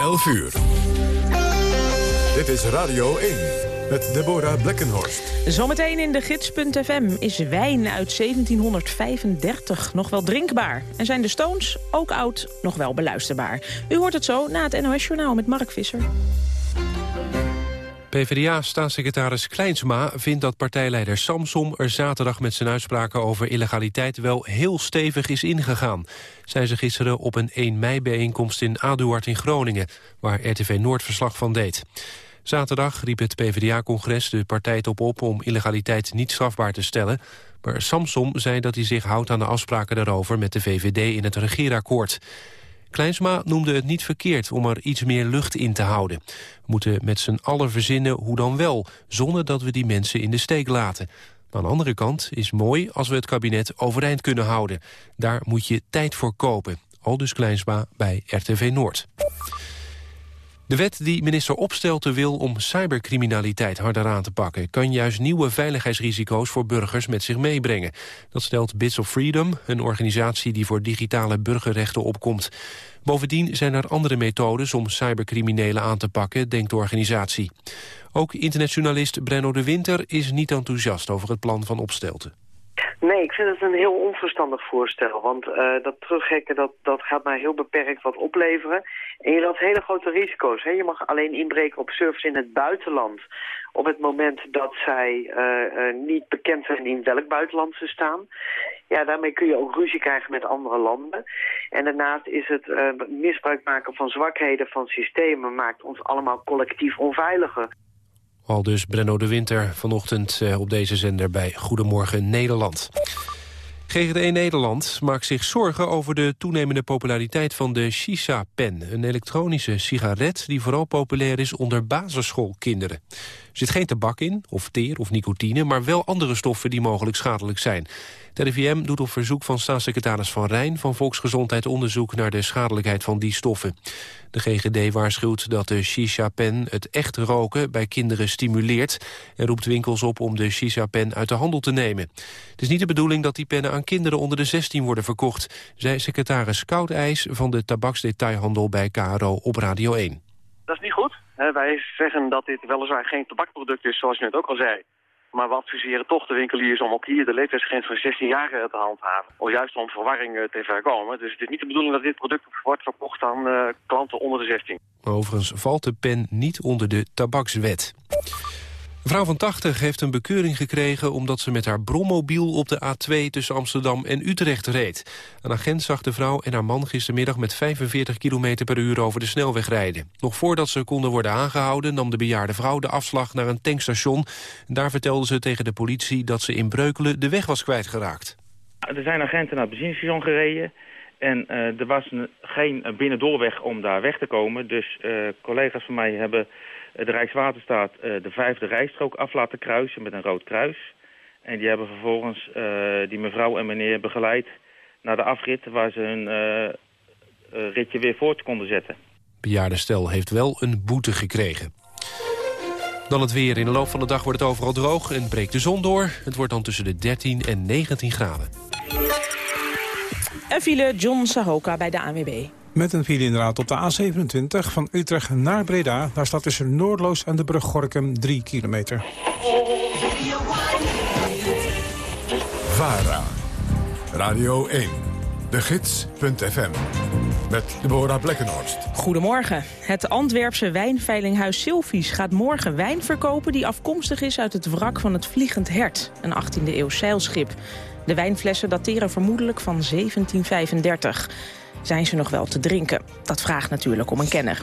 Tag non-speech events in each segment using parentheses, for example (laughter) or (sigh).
11 uur. Dit is Radio 1 met Deborah Blekkenhorst. Zometeen in de gids.fm is wijn uit 1735 nog wel drinkbaar. En zijn de Stones, ook oud, nog wel beluisterbaar. U hoort het zo na het NOS-journaal met Mark Visser. PvdA-staatssecretaris Kleinsma vindt dat partijleider Samsom er zaterdag met zijn uitspraken over illegaliteit wel heel stevig is ingegaan. Zij ze gisteren op een 1 mei-bijeenkomst in Aduard in Groningen, waar RTV Noord verslag van deed. Zaterdag riep het PvdA-congres de partijtop op om illegaliteit niet strafbaar te stellen. Maar Samsom zei dat hij zich houdt aan de afspraken daarover met de VVD in het regeerakkoord. Kleinsma noemde het niet verkeerd om er iets meer lucht in te houden. We moeten met z'n allen verzinnen hoe dan wel, zonder dat we die mensen in de steek laten. Aan de andere kant is mooi als we het kabinet overeind kunnen houden. Daar moet je tijd voor kopen. Aldus Kleinsma bij RTV Noord. De wet die minister Opstelten wil om cybercriminaliteit harder aan te pakken... kan juist nieuwe veiligheidsrisico's voor burgers met zich meebrengen. Dat stelt Bits of Freedom, een organisatie die voor digitale burgerrechten opkomt. Bovendien zijn er andere methodes om cybercriminelen aan te pakken, denkt de organisatie. Ook internetjournalist Brenno de Winter is niet enthousiast over het plan van Opstelten. Nee, ik vind het een heel onverstandig voorstel. Want uh, dat terughekken, dat, dat gaat maar heel beperkt wat opleveren. En je loopt hele grote risico's. Hè? Je mag alleen inbreken op servers in het buitenland... op het moment dat zij uh, uh, niet bekend zijn in welk buitenland ze staan. Ja, daarmee kun je ook ruzie krijgen met andere landen. En daarnaast is het misbruik maken van zwakheden van systemen... maakt ons allemaal collectief onveiliger. Al dus Brenno de Winter vanochtend eh, op deze zender bij Goedemorgen Nederland. GGD Nederland maakt zich zorgen over de toenemende populariteit van de Shisha-pen. Een elektronische sigaret die vooral populair is onder basisschoolkinderen. Er zit geen tabak in, of teer of nicotine, maar wel andere stoffen die mogelijk schadelijk zijn. De RIVM doet op verzoek van staatssecretaris Van Rijn van Volksgezondheid onderzoek naar de schadelijkheid van die stoffen. De GGD waarschuwt dat de shisha-pen het echt roken bij kinderen stimuleert en roept winkels op om de shisha-pen uit de handel te nemen. Het is niet de bedoeling dat die pennen aan kinderen onder de 16 worden verkocht, zei secretaris Koudijs van de tabaksdetailhandel bij KRO op Radio 1. Dat is niet goed. wij zeggen dat dit weliswaar geen tabakproduct is, zoals je net ook al zei. Maar we adviseren toch de winkeliers om ook hier de leeftijdsgrens van 16 jaar te handhaven. Of juist om verwarring eh, te voorkomen. Dus het is niet de bedoeling dat dit product wordt verkocht aan uh, klanten onder de 16. Overigens valt de pen niet onder de tabakswet. Een vrouw van 80 heeft een bekeuring gekregen omdat ze met haar brommobiel op de A2 tussen Amsterdam en Utrecht reed. Een agent zag de vrouw en haar man gistermiddag met 45 km per uur over de snelweg rijden. Nog voordat ze konden worden aangehouden nam de bejaarde vrouw de afslag naar een tankstation. Daar vertelde ze tegen de politie dat ze in Breukelen de weg was kwijtgeraakt. Er zijn agenten naar het benzinestation gereden. En uh, er was geen binnendoorweg om daar weg te komen. Dus uh, collega's van mij hebben de Rijkswaterstaat uh, de vijfde rijstrook af laten kruisen met een rood kruis. En die hebben vervolgens die mevrouw en meneer begeleid naar de afrit... waar ze hun ritje weer voort konden zetten. Bejaarde stel heeft wel een boete gekregen. Dan het weer. In de loop van de dag wordt het overal droog en breekt de zon door. Het wordt dan tussen de 13 en 19 graden. En file John Sahoka bij de ANWB. Met een file inderdaad op de A27 van Utrecht naar Breda. Daar staat tussen Noordloos en de brug Gorkum 3 kilometer. VARA. Radio 1. De Gids.fm. Met Deborah Blekkenhorst. Goedemorgen. Het Antwerpse wijnveilinghuis Silvies gaat morgen wijn verkopen... die afkomstig is uit het wrak van het Vliegend Hert, een 18e eeuw zeilschip. De wijnflessen dateren vermoedelijk van 1735 zijn ze nog wel te drinken? Dat vraagt natuurlijk om een kenner.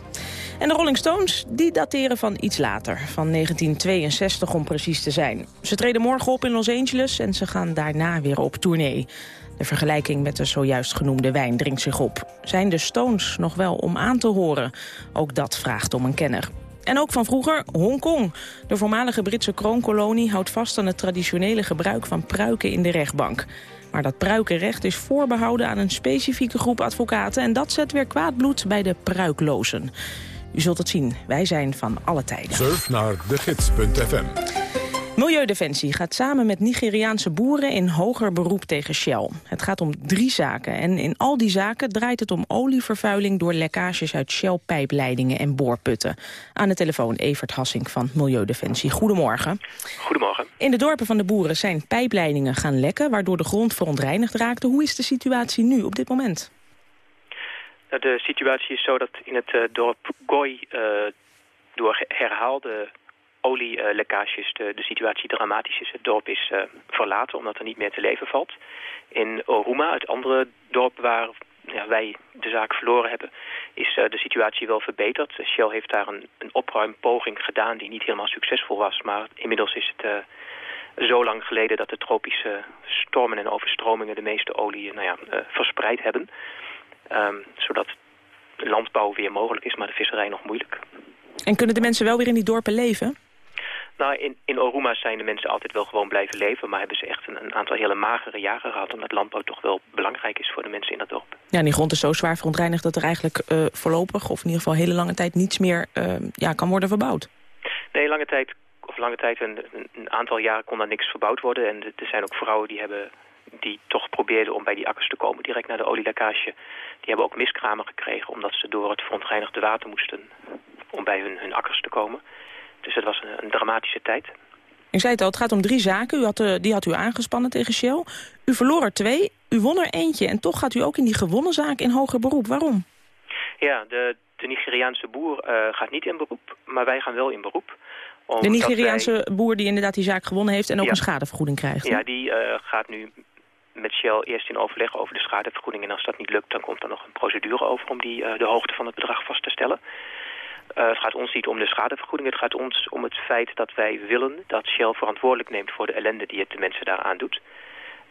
En de Rolling Stones, die dateren van iets later. Van 1962 om precies te zijn. Ze treden morgen op in Los Angeles en ze gaan daarna weer op tournee. De vergelijking met de zojuist genoemde wijn dringt zich op. Zijn de Stones nog wel om aan te horen? Ook dat vraagt om een kenner. En ook van vroeger Hongkong. De voormalige Britse kroonkolonie houdt vast aan het traditionele gebruik van pruiken in de rechtbank. Maar dat pruikenrecht is voorbehouden aan een specifieke groep advocaten... en dat zet weer kwaad bloed bij de pruiklozen. U zult het zien, wij zijn van alle tijden. Surf naar gids.fm. Milieudefensie gaat samen met Nigeriaanse boeren in hoger beroep tegen Shell. Het gaat om drie zaken en in al die zaken draait het om olievervuiling door lekkages uit Shell-pijpleidingen en boorputten. Aan de telefoon Evert Hassink van Milieudefensie. Goedemorgen. Goedemorgen. In de dorpen van de boeren zijn pijpleidingen gaan lekken waardoor de grond verontreinigd raakte. Hoe is de situatie nu op dit moment? Nou, de situatie is zo dat in het uh, dorp Gooi uh, door herhaalde olielekkages de, de situatie dramatisch is. Het dorp is uh, verlaten omdat er niet meer te leven valt. In Oruma, het andere dorp waar ja, wij de zaak verloren hebben, is uh, de situatie wel verbeterd. Shell heeft daar een, een opruimpoging gedaan die niet helemaal succesvol was. Maar inmiddels is het uh, zo lang geleden dat de tropische stormen en overstromingen de meeste olie nou ja, verspreid hebben. Um, zodat landbouw weer mogelijk is, maar de visserij nog moeilijk. En kunnen de mensen wel weer in die dorpen leven? Nou, in, in Oruma zijn de mensen altijd wel gewoon blijven leven... maar hebben ze echt een, een, aantal hele magere jaren gehad... omdat landbouw toch wel belangrijk is voor de mensen in dat dorp. Ja, en die grond is zo zwaar verontreinigd dat er eigenlijk uh, voorlopig... of in ieder geval hele lange tijd niets meer uh, ja, kan worden verbouwd. Nee, lange tijd, of lange tijd, een, een aantal jaren kon daar niks verbouwd worden. En er zijn ook vrouwen die hebben die toch probeerden om bij die akkers te komen, direct naar de olielekkage. Die hebben ook miskramen gekregen, omdat ze door het verontreinigde water moesten om bij hun, hun akkers te komen. Dus het was een, een dramatische tijd. Ik zei het al, het gaat om drie zaken. U had, uh, die had u aangespannen tegen Shell. U verloor er twee, u won er eentje. En toch gaat u ook in die gewonnen zaak in hoger beroep. Waarom? Ja, de, de Nigeriaanse boer uh, gaat niet in beroep, maar wij gaan wel in beroep. De Nigeriaanse wij... boer die inderdaad die zaak gewonnen heeft en ook ja. een schadevergoeding krijgt. Ja, die uh, gaat nu met Shell eerst in overleg over de schadevergoeding. En als dat niet lukt, dan komt er nog een procedure over om die, uh, de hoogte van het bedrag vast te stellen. Uh, het gaat ons niet om de schadevergoeding. Het gaat ons om het feit dat wij willen dat Shell verantwoordelijk neemt voor de ellende die het de mensen daar aandoet.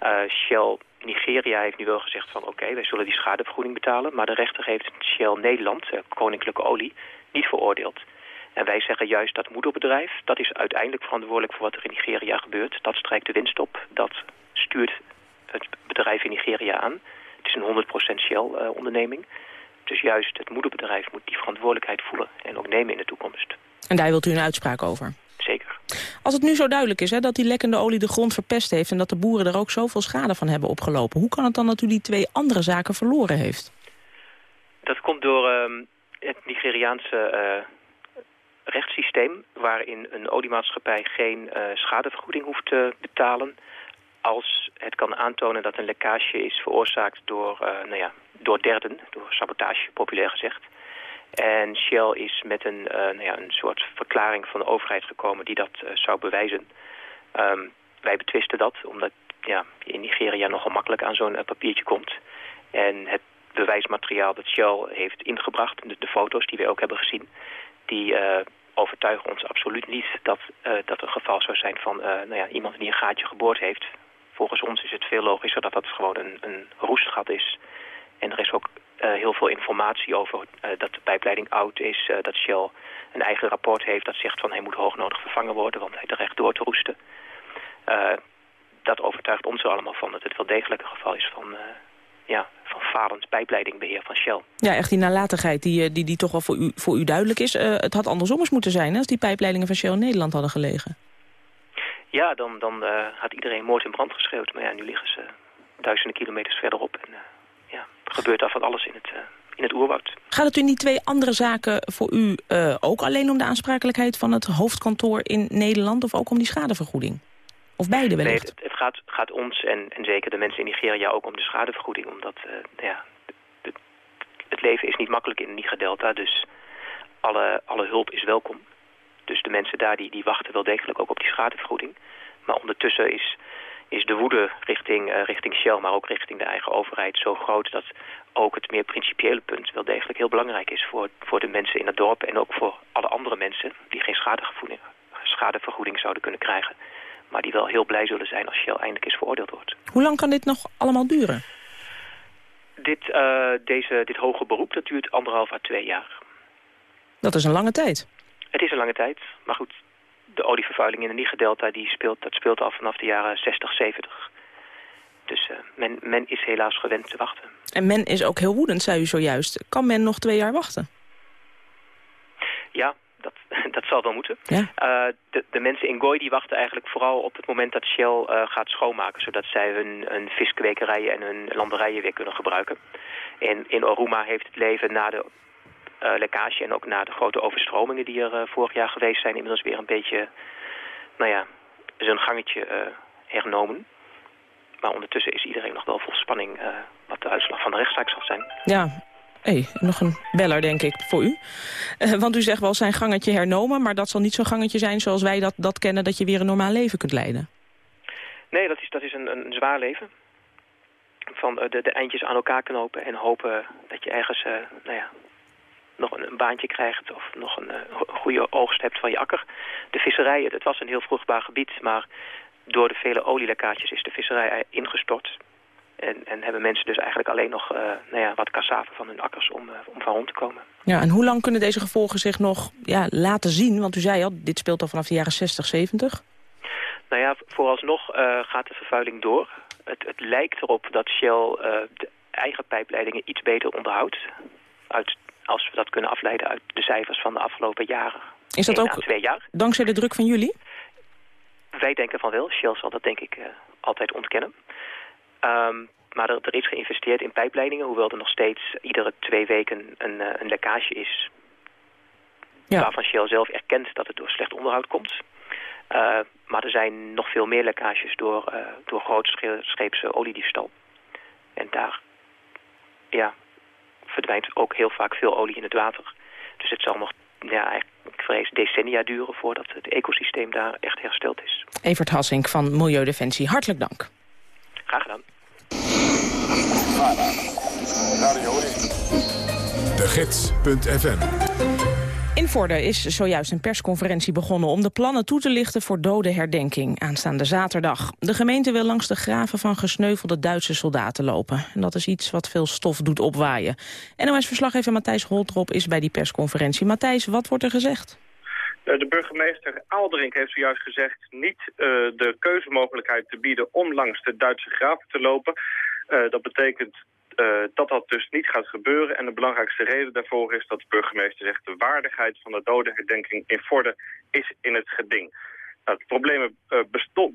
Uh, Shell Nigeria heeft nu wel gezegd van oké, wij zullen die schadevergoeding betalen. Maar de rechter heeft Shell Nederland, uh, Koninklijke Olie, niet veroordeeld. En wij zeggen juist dat moederbedrijf, dat is uiteindelijk verantwoordelijk voor wat er in Nigeria gebeurt. Dat strijkt de winst op, dat stuurt het bedrijf in Nigeria aan. Het is een 100% Shell-onderneming. Dus juist het moederbedrijf moet die verantwoordelijkheid voelen en ook nemen in de toekomst. En daar wilt u een uitspraak over? Zeker. Als het nu zo duidelijk is hè, dat die lekkende olie de grond verpest heeft... en dat de boeren er ook zoveel schade van hebben opgelopen... hoe kan het dan dat u die twee andere zaken verloren heeft? Dat komt door uh, het Nigeriaanse uh, rechtssysteem... waarin een oliemaatschappij geen uh, schadevergoeding hoeft te betalen... als het kan aantonen dat een lekkage is veroorzaakt door, nou ja, door derden, door sabotage, populair gezegd. En Shell is met een, uh, nou ja, een soort verklaring van de overheid gekomen die dat uh, zou bewijzen. Um, wij betwisten dat, omdat ja, in Nigeria nogal makkelijk aan zo'n uh, papiertje komt. En het bewijsmateriaal dat Shell heeft ingebracht, de, foto's die wij ook hebben gezien, die overtuigen ons absoluut niet dat dat een geval zou zijn van nou ja, iemand die een gaatje geboord heeft. Volgens ons is het veel logischer dat dat gewoon een, een roestgat is en er is ook uh, heel veel informatie over uh, dat de pijpleiding oud is. Uh, dat Shell een eigen rapport heeft dat zegt van hij moet hoognodig vervangen worden, want hij dreigt door te roesten. dat overtuigt ons er allemaal van dat het wel degelijk een geval is van, ja, van falend pijpleidingbeheer van Shell. Ja, echt die nalatigheid die, die, die toch wel voor u, voor u duidelijk is. het had andersom eens moeten zijn hè, als die pijpleidingen van Shell in Nederland hadden gelegen. Ja, dan, dan had iedereen moord in brand geschreeuwd. Maar ja, nu liggen ze duizenden kilometers verderop en gebeurt daar van alles in het, uh, in het oerwoud. Gaat het in die twee andere zaken voor u uh, ook alleen om de aansprakelijkheid van het hoofdkantoor in Nederland... of ook om die schadevergoeding? Of beide wellicht? Nee, het, het gaat, gaat, ons en, en, zeker de mensen in Nigeria ook om de schadevergoeding. Omdat uh, ja, de, het leven is niet makkelijk in Niger-Delta, dus alle, alle hulp is welkom. Dus de mensen daar die, die wachten wel degelijk ook op die schadevergoeding. Maar ondertussen is is de woede richting, uh, richting Shell, maar ook richting de eigen overheid zo groot dat ook het meer principiële punt wel degelijk heel belangrijk is voor, voor de mensen in het dorp en ook voor alle andere mensen die geen schadevergoeding, zouden kunnen krijgen. Maar die wel heel blij zullen zijn als Shell eindelijk eens veroordeeld wordt. Hoe lang kan dit nog allemaal duren? Dit, uh, deze, dit hoge beroep dat duurt anderhalf à twee jaar. Dat is een lange tijd. Het is een lange tijd, maar goed, de olievervuiling in de Niger-delta die speelt, dat speelt al vanaf de jaren 60, 70. Dus uh, men, men is helaas gewend te wachten. En men is ook heel woedend, zei u zojuist. Kan men nog twee jaar wachten? Ja, dat, (laughs) dat zal wel moeten. Ja. Eh, de, de mensen in Gooi die wachten eigenlijk vooral op het moment dat Shell eh, gaat schoonmaken. Zodat zij hun, hun viskwekerijen en hun landerijen weer kunnen gebruiken. En in Oruma heeft het leven na de eh, lekkage en ook na de grote overstromingen die er eh, vorig jaar geweest zijn... inmiddels weer een beetje, nou ja, zijn gangetje eh, hernomen. Maar ondertussen is iedereen nog wel vol spanning eh, wat de uitslag van de rechtszaak zal zijn. Ja, hey, nog een beller denk ik voor u. Eh, want u zegt wel zijn gangetje hernomen... maar dat zal niet zo'n gangetje zijn zoals wij dat, dat kennen... dat je weer een normaal leven kunt leiden. Nee, dat is, dat is een, een zwaar leven. Van eh, de, de eindjes aan elkaar knopen en hopen dat je ergens eh, nou ja, nog een, een baantje krijgt of nog een, eh, go- goede oogst hebt van je akker. De visserij, het was een heel vruchtbaar gebied, maar door de vele olielekkages is de visserij ingestort. En, en hebben mensen dus eigenlijk alleen nog eh, nou ja, wat kassaven van hun akkers om, eh, om van rond te komen. Ja, en hoe lang kunnen deze gevolgen zich nog ja, laten zien? Want u zei al, dit speelt al vanaf de jaren 60, 70. Nou ja, vooralsnog gaat de vervuiling door. Het, het lijkt erop dat Shell de eigen pijpleidingen iets beter onderhoudt. Uit, als we dat kunnen afleiden uit de cijfers van de afgelopen jaren. Is dat ook twee jaar. dankzij de druk van jullie? Wij denken van wel. Shell zal dat denk ik eh, altijd ontkennen. Ehm, maar er, er is geïnvesteerd in pijpleidingen, hoewel er nog steeds iedere twee weken een, eh, een lekkage is. Ja. Waarvan Shell zelf erkent dat het door slecht onderhoud komt. Eh, maar er zijn nog veel meer lekkages door, door grootscheepse oliediefstal. En daar ja, verdwijnt ook heel vaak veel olie in het water. Dus het zal nog, ja, ik vrees, decennia duren voordat het ecosysteem daar echt hersteld is. Evert Hassink van Milieudefensie, hartelijk dank. Graag gedaan. De Gids.fm is zojuist een persconferentie begonnen om de plannen toe te lichten voor dode herdenking aanstaande zaterdag. De gemeente wil langs de graven van gesneuvelde Duitse soldaten lopen. En dat is iets wat veel stof doet opwaaien. NOS-verslaggever Matthijs Holtrop is bij die persconferentie. Matthijs, wat wordt er gezegd? De burgemeester Aalderink heeft zojuist gezegd niet uh, de keuzemogelijkheid te bieden om langs de Duitse graven te lopen. Uh, dat betekent dat dat dus niet gaat gebeuren. En de belangrijkste reden daarvoor is dat de burgemeester zegt... de waardigheid van de dodenherdenking in Vorden is in het geding. Nou, de problemen uh,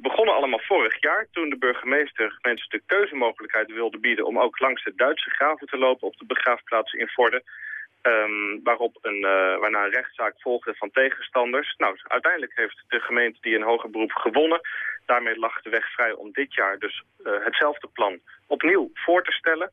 begonnen allemaal vorig jaar... toen de burgemeester mensen de keuzemogelijkheid wilde bieden... om ook langs de Duitse graven te lopen op de begraafplaatsen in Vorden... Um, waarop een, uh, waarna een rechtszaak volgde van tegenstanders. Nou, uiteindelijk heeft de gemeente die een hoger beroep gewonnen. Daarmee lag de weg vrij om dit jaar dus hetzelfde plan opnieuw voor te stellen...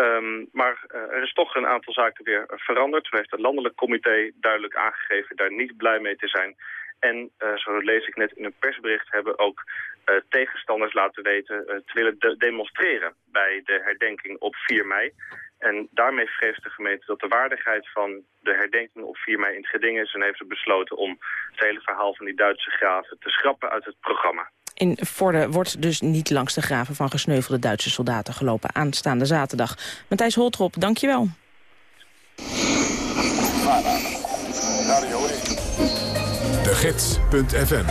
Um, maar uh, er is toch een aantal zaken weer veranderd. Zo heeft het landelijk comité duidelijk aangegeven daar niet blij mee te zijn. En uh, zo lees ik net in een persbericht hebben ook uh, tegenstanders laten weten te willen de demonstreren bij de herdenking op 4 mei. En daarmee vreest de gemeente dat de waardigheid van de herdenking op 4 mei in het geding is. En heeft ze besloten om het hele verhaal van die Duitse graven te schrappen uit het programma. In Vorden wordt dus niet langs de graven van gesneuvelde Duitse soldaten gelopen aanstaande zaterdag. Matthijs Holtrop, dankjewel. De Gids.fm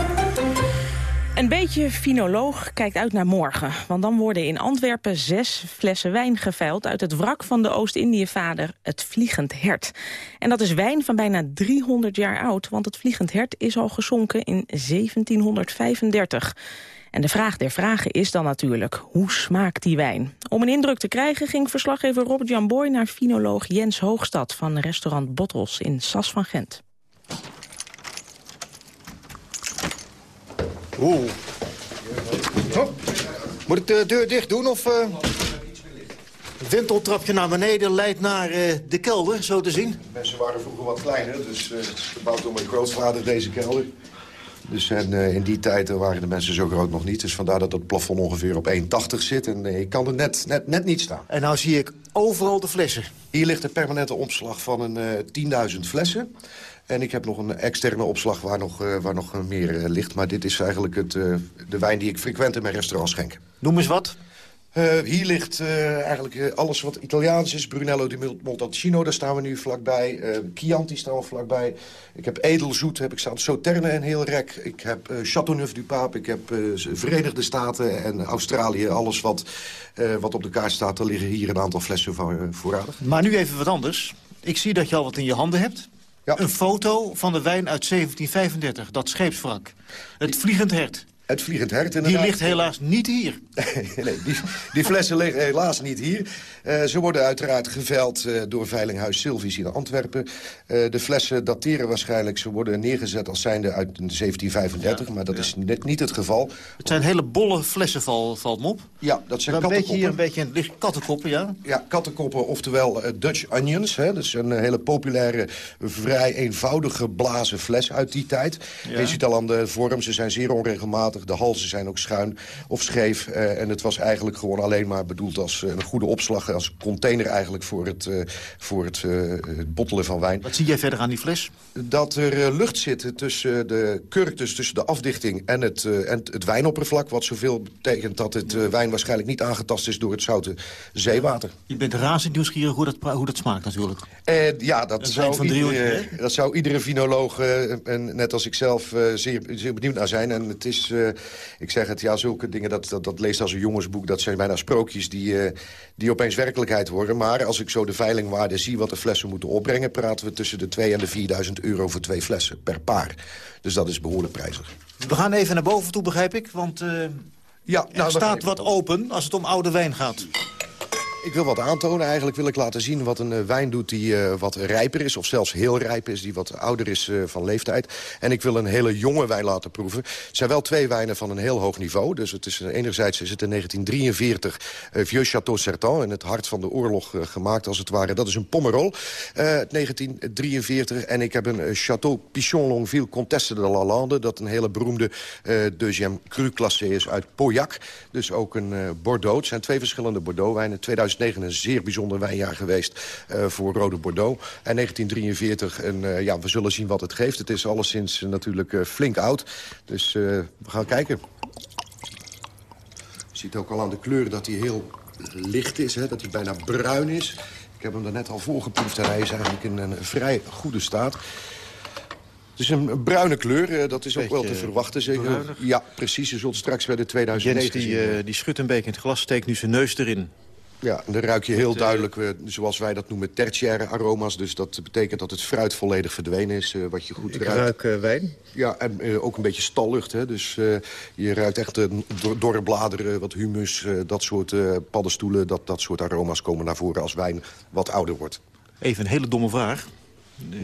een beetje finoloog kijkt uit naar morgen. Want dan worden in Antwerpen zes flessen wijn geveild... uit het wrak van de Oost-Indië-vader, het Vliegend Hert. En dat is wijn van bijna 300 jaar oud... want het Vliegend Hert is al gezonken in 1735. En de vraag der vragen is dan natuurlijk, hoe smaakt die wijn? Om een indruk te krijgen ging verslaggever Robert-Jan Boy... naar finoloog Jens Hoogstad van restaurant Bottels in Sas van Gent. Oeh. Oh. Moet ik de deur dicht doen of... Uh... Het wenteltrapje naar beneden leidt naar uh, de kelder, zo te zien. De mensen waren vroeger wat kleiner, dus uh, gebouwd door mijn grootvader deze kelder. Dus en, uh, in die tijd waren de mensen zo groot nog niet. Dus vandaar dat het plafond ongeveer op 1,80 zit. En ik kan er net, net, net niet staan. En nou zie ik overal de flessen. Hier ligt de permanente omslag van een 10.000 flessen. En ik heb nog een externe opslag waar nog, uh, waar nog meer uh, ligt. Maar dit is eigenlijk het, uh, de wijn die ik frequent in mijn restaurant schenk. Noem eens wat. hier ligt eigenlijk alles wat Italiaans is. Brunello di Montalcino, daar staan we nu vlakbij. Chianti staan we vlakbij. Ik heb edelzoet, heb ik staan. Sauterne een heel rek. Ik heb Chateauneuf du Pape. Ik heb Verenigde Staten en Australië. Alles wat, wat op de kaart staat. Er liggen hier een aantal flessen voor, voorradig. Maar nu even wat anders. Ik zie dat je al wat in je handen hebt. Een foto van de wijn uit 1735, dat scheepswrak. Het Vliegend Hert. Het Vliegend Hert inderdaad. Die ligt helaas niet hier. (laughs) nee, die, die, flessen liggen helaas niet hier. Uh, ze worden uiteraard geveild uh, door Veilinghuis Silvies in Antwerpen. Uh, de flessen dateren waarschijnlijk. Ze worden neergezet als zijnde uit 1735, ja, maar dat ja. is net niet het geval. Het zijn hele bolle flessen, val, valt me op. Ja, dat zijn een kattenkoppen. Beetje, een beetje een licht kattenkoppen, ja? Ja, kattenkoppen, oftewel Dutch onions. Hè. Dat is een hele populaire, vrij eenvoudige geblazen fles uit die tijd. Ja. Je ziet al aan de vorm, ze zijn zeer onregelmatig. De halzen zijn ook schuin of scheef. Uh, en het was eigenlijk gewoon alleen maar bedoeld als uh, een goede opslag... als container eigenlijk voor het, uh, voor het, het, bottelen van wijn. Wat zie jij verder aan die fles? Dat er lucht zit tussen de kurk, dus tussen de afdichting en het, en het wijnoppervlak. Wat zoveel betekent dat het wijn waarschijnlijk niet aangetast is... door het zoute zeewater. Je bent razend nieuwsgierig hoe dat, hoe dat smaakt natuurlijk. ja, dat zou, iedere, dat zou iedere vinoloog, en net als ik zelf, zeer, zeer benieuwd naar zijn. En het is ik zeg het, ja, zulke dingen, dat, dat, dat leest als een jongensboek... dat zijn bijna sprookjes die, uh, die opeens werkelijkheid worden. Maar als ik zo de veilingwaarde zie wat de flessen moeten opbrengen... praten we tussen de 2 en de 4000 euro voor twee flessen per paar. Dus dat is behoorlijk prijzig. We gaan even naar boven toe, begrijp ik, want... Uh, ja, nou, er staat wat open als het om oude wijn gaat. Ik wil wat aantonen. Eigenlijk wil ik laten zien wat een uh, wijn doet die uh, wat rijper is... of zelfs heel rijp is, die wat ouder is uh, van leeftijd. En ik wil een hele jonge wijn laten proeven. Het zijn wel twee wijnen van een heel hoog niveau. Dus het is, enerzijds is het in 1943 Vieux Château Certan... in het hart van de oorlog gemaakt, als het ware. Dat is een Pomerol, 1943. En ik heb een Château Pichon Longueville Comtesse de Lalande... dat een hele beroemde deuxième cru classé is uit Pauillac. Dus ook een Bordeaux. Het zijn twee verschillende Bordeaux-wijnen. 2009 een zeer bijzonder wijnjaar geweest uh, voor Rode Bordeaux. En 1943, en, uh, ja, we zullen zien wat het geeft. Het is alleszins uh, natuurlijk flink oud. Dus we gaan kijken. Je ziet ook al aan de kleur dat hij heel licht is, hè, dat hij bijna bruin is. Ik heb hem er net al voorgeproefd en hij is eigenlijk in een vrij goede staat. Het is een bruine kleur, dat is ook wel te verwachten. Zeker. Ja, precies. Je zult straks bij de 2009 Jens, die, uh, die schudt een beetje in het glas, steekt nu zijn neus erin. Ja, en dan ruik je heel duidelijk, uh, zoals wij dat noemen, tertiaire aroma's. Dus dat betekent dat het fruit volledig verdwenen is, uh, wat je goed Ik ruikt. ruik uh, wijn. Ja, en ook een beetje stallucht. Hè? Dus je ruikt echt dorre bladeren, wat humus, dat soort paddenstoelen. Dat, dat soort aroma's komen naar voren als wijn wat ouder wordt. Even een hele domme vraag.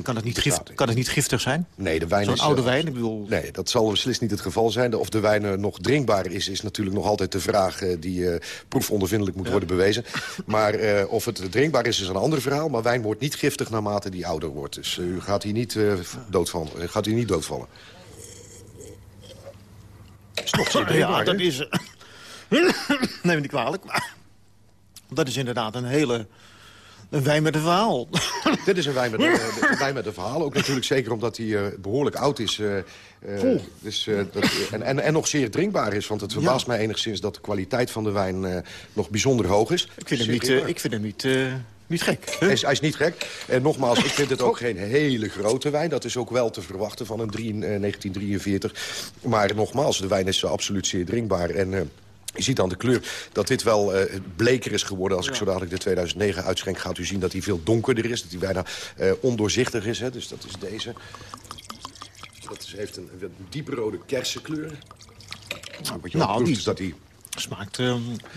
Kan het, niet gif, kan het niet giftig zijn? Nee, de wijn Zo'n oude wijn, ik bedoel... Nee, dat zal beslist niet het geval zijn. Of de wijn nog drinkbaar is, is natuurlijk nog altijd de vraag... die uh, proefondervindelijk moet ja. worden bewezen. Maar of het drinkbaar is, is een ander verhaal. Maar wijn wordt niet giftig naarmate die ouder wordt. Dus u gaat hier niet, doodvallen. gaat (laughs) hier niet doodvallen. Ja, dat is... (coughs) Neem me niet kwalijk, maar... Dat is inderdaad een hele een wijn met een verhaal. (laughs) Dit is een wijn met een, een, wijn met een verhaal. Ook natuurlijk zeker omdat hij uh, behoorlijk oud is. Uh, uh, dus, dat, en, en, en nog zeer drinkbaar is. Want het verbaast ja. mij enigszins dat de kwaliteit van de wijn nog bijzonder hoog is. Ik vind hem niet, ik vind hem niet, niet gek. Hij is, hij is, niet gek. En nogmaals, ik vind het ook geen hele grote wijn. Dat is ook wel te verwachten van een drie, 1943. Maar nogmaals, de wijn is absoluut zeer drinkbaar. En... Je ziet aan de kleur dat dit wel uh, bleker is geworden. Als ja. ik zo dadelijk de 2009 uitschenk, gaat u zien dat hij veel donkerder is. Dat hij bijna uh, ondoorzichtig is. Hè. Dus dat is deze. Dat is, heeft een, een dieprode kersenkleur. Nou, wat je nou, proeft, is dat hij Smaakt, uh,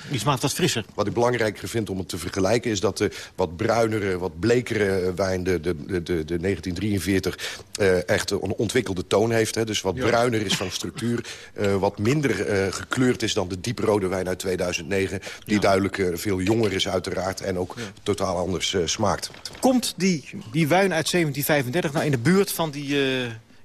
die smaakt wat frisser. Wat ik belangrijker vind om het te vergelijken... is dat de wat bruinere, wat blekere wijn, de, de, de, de 1943... Uh, echt een ontwikkelde toon heeft. Hè, dus wat ja. bruiner is van structuur. Uh, wat minder uh, gekleurd is dan de dieprode wijn uit 2009. Die ja. duidelijk veel jonger is uiteraard. En ook ja. totaal anders smaakt. Komt die, die wijn uit 1735 nou in de buurt van die...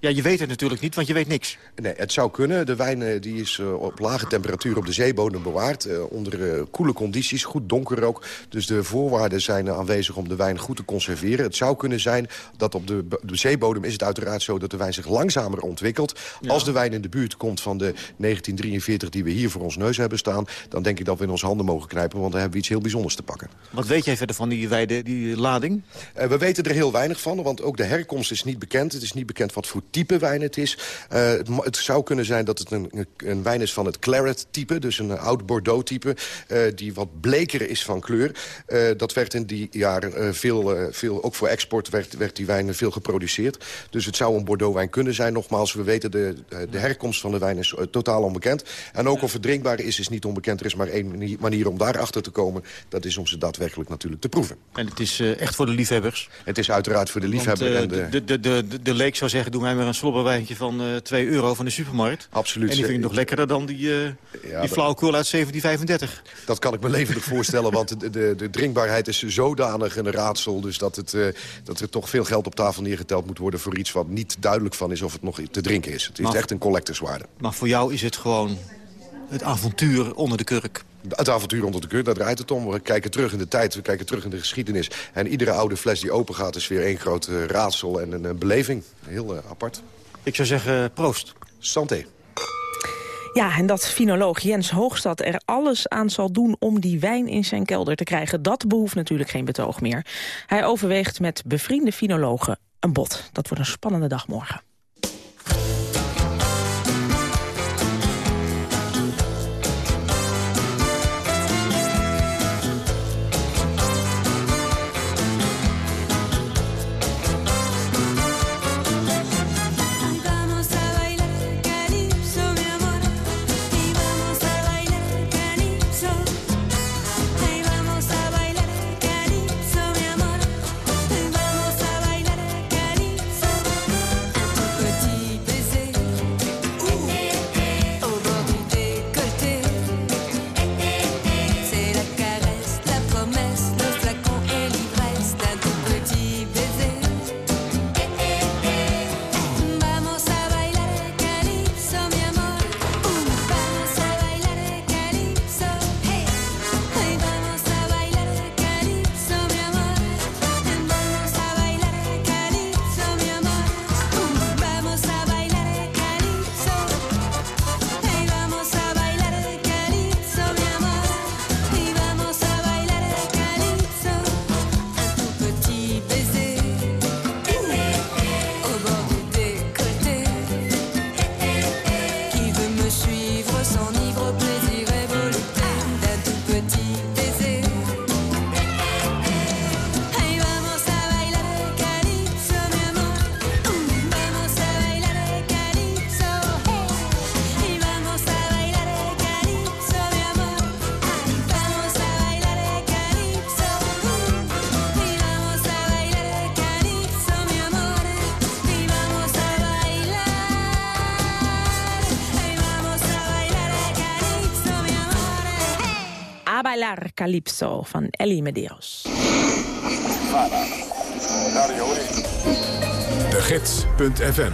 Ja, je weet het natuurlijk niet, want je weet niks. Nee, het zou kunnen. De wijn die is uh, op lage temperatuur op de zeebodem bewaard. Uh, onder koele condities, goed donker ook. Dus de voorwaarden zijn aanwezig om de wijn goed te conserveren. Het zou kunnen zijn dat op de, de zeebodem is het uiteraard zo... dat de wijn zich langzamer ontwikkelt. Ja. Als de wijn in de buurt komt van de 1943 die we hier voor ons neus hebben staan... dan denk ik dat we in onze handen mogen knijpen, want dan hebben we iets heel bijzonders te pakken. Wat weet jij verder van die, weide, die lading? we weten er heel weinig van, want ook de herkomst is niet bekend. Het is niet bekend wat voor type wijn het is. Uh, het, het, zou kunnen zijn dat het een, een wijn is van het claret-type. Dus een oud Bordeaux-type. Uh, die wat bleker is van kleur. Uh, dat werd in die jaren veel, veel... Ook voor export werd, werd die wijn veel geproduceerd. Dus het zou een Bordeaux-wijn kunnen zijn. Nogmaals, we weten de, de herkomst van de wijn is totaal onbekend. En ook of het drinkbaar is, is niet onbekend. Er is maar één manier om daarachter te komen. Dat is om ze daadwerkelijk natuurlijk te proeven. En het is echt voor de liefhebbers? Het is uiteraard voor de liefhebber. Want, en de, de, de, de, de leek zou zeggen, doe mij maar een slobberwijntje van uh, 2 euro van de supermarkt. Absoluut. En die vind ik nog lekkerder dan die, uh, ja, die uit 1735. Dat kan ik me levendig voorstellen, want de, de, de, drinkbaarheid is zodanig een raadsel. Dus dat, het, uh, dat er toch veel geld op tafel neergeteld moet worden... voor iets wat niet duidelijk van is of het nog te drinken is. Het is echt een collectorswaarde. Maar voor jou is het gewoon het avontuur onder de kurk. Het avontuur onder de kurk, daar draait het om. We kijken terug in de tijd, we kijken terug in de geschiedenis. En iedere oude fles die open gaat is weer één groot uh, raadsel en een, een beleving. Heel uh, apart. Ik zou zeggen, proost. Santé. Ja, en dat finoloog Jens Hoogstad er alles aan zal doen om die wijn in zijn kelder te krijgen... dat behoeft natuurlijk geen betoog meer. Hij overweegt met bevriende finologen een bod. Dat wordt een spannende dag morgen. Bailar Calypso van Ellie Medeiros. De Gids.fm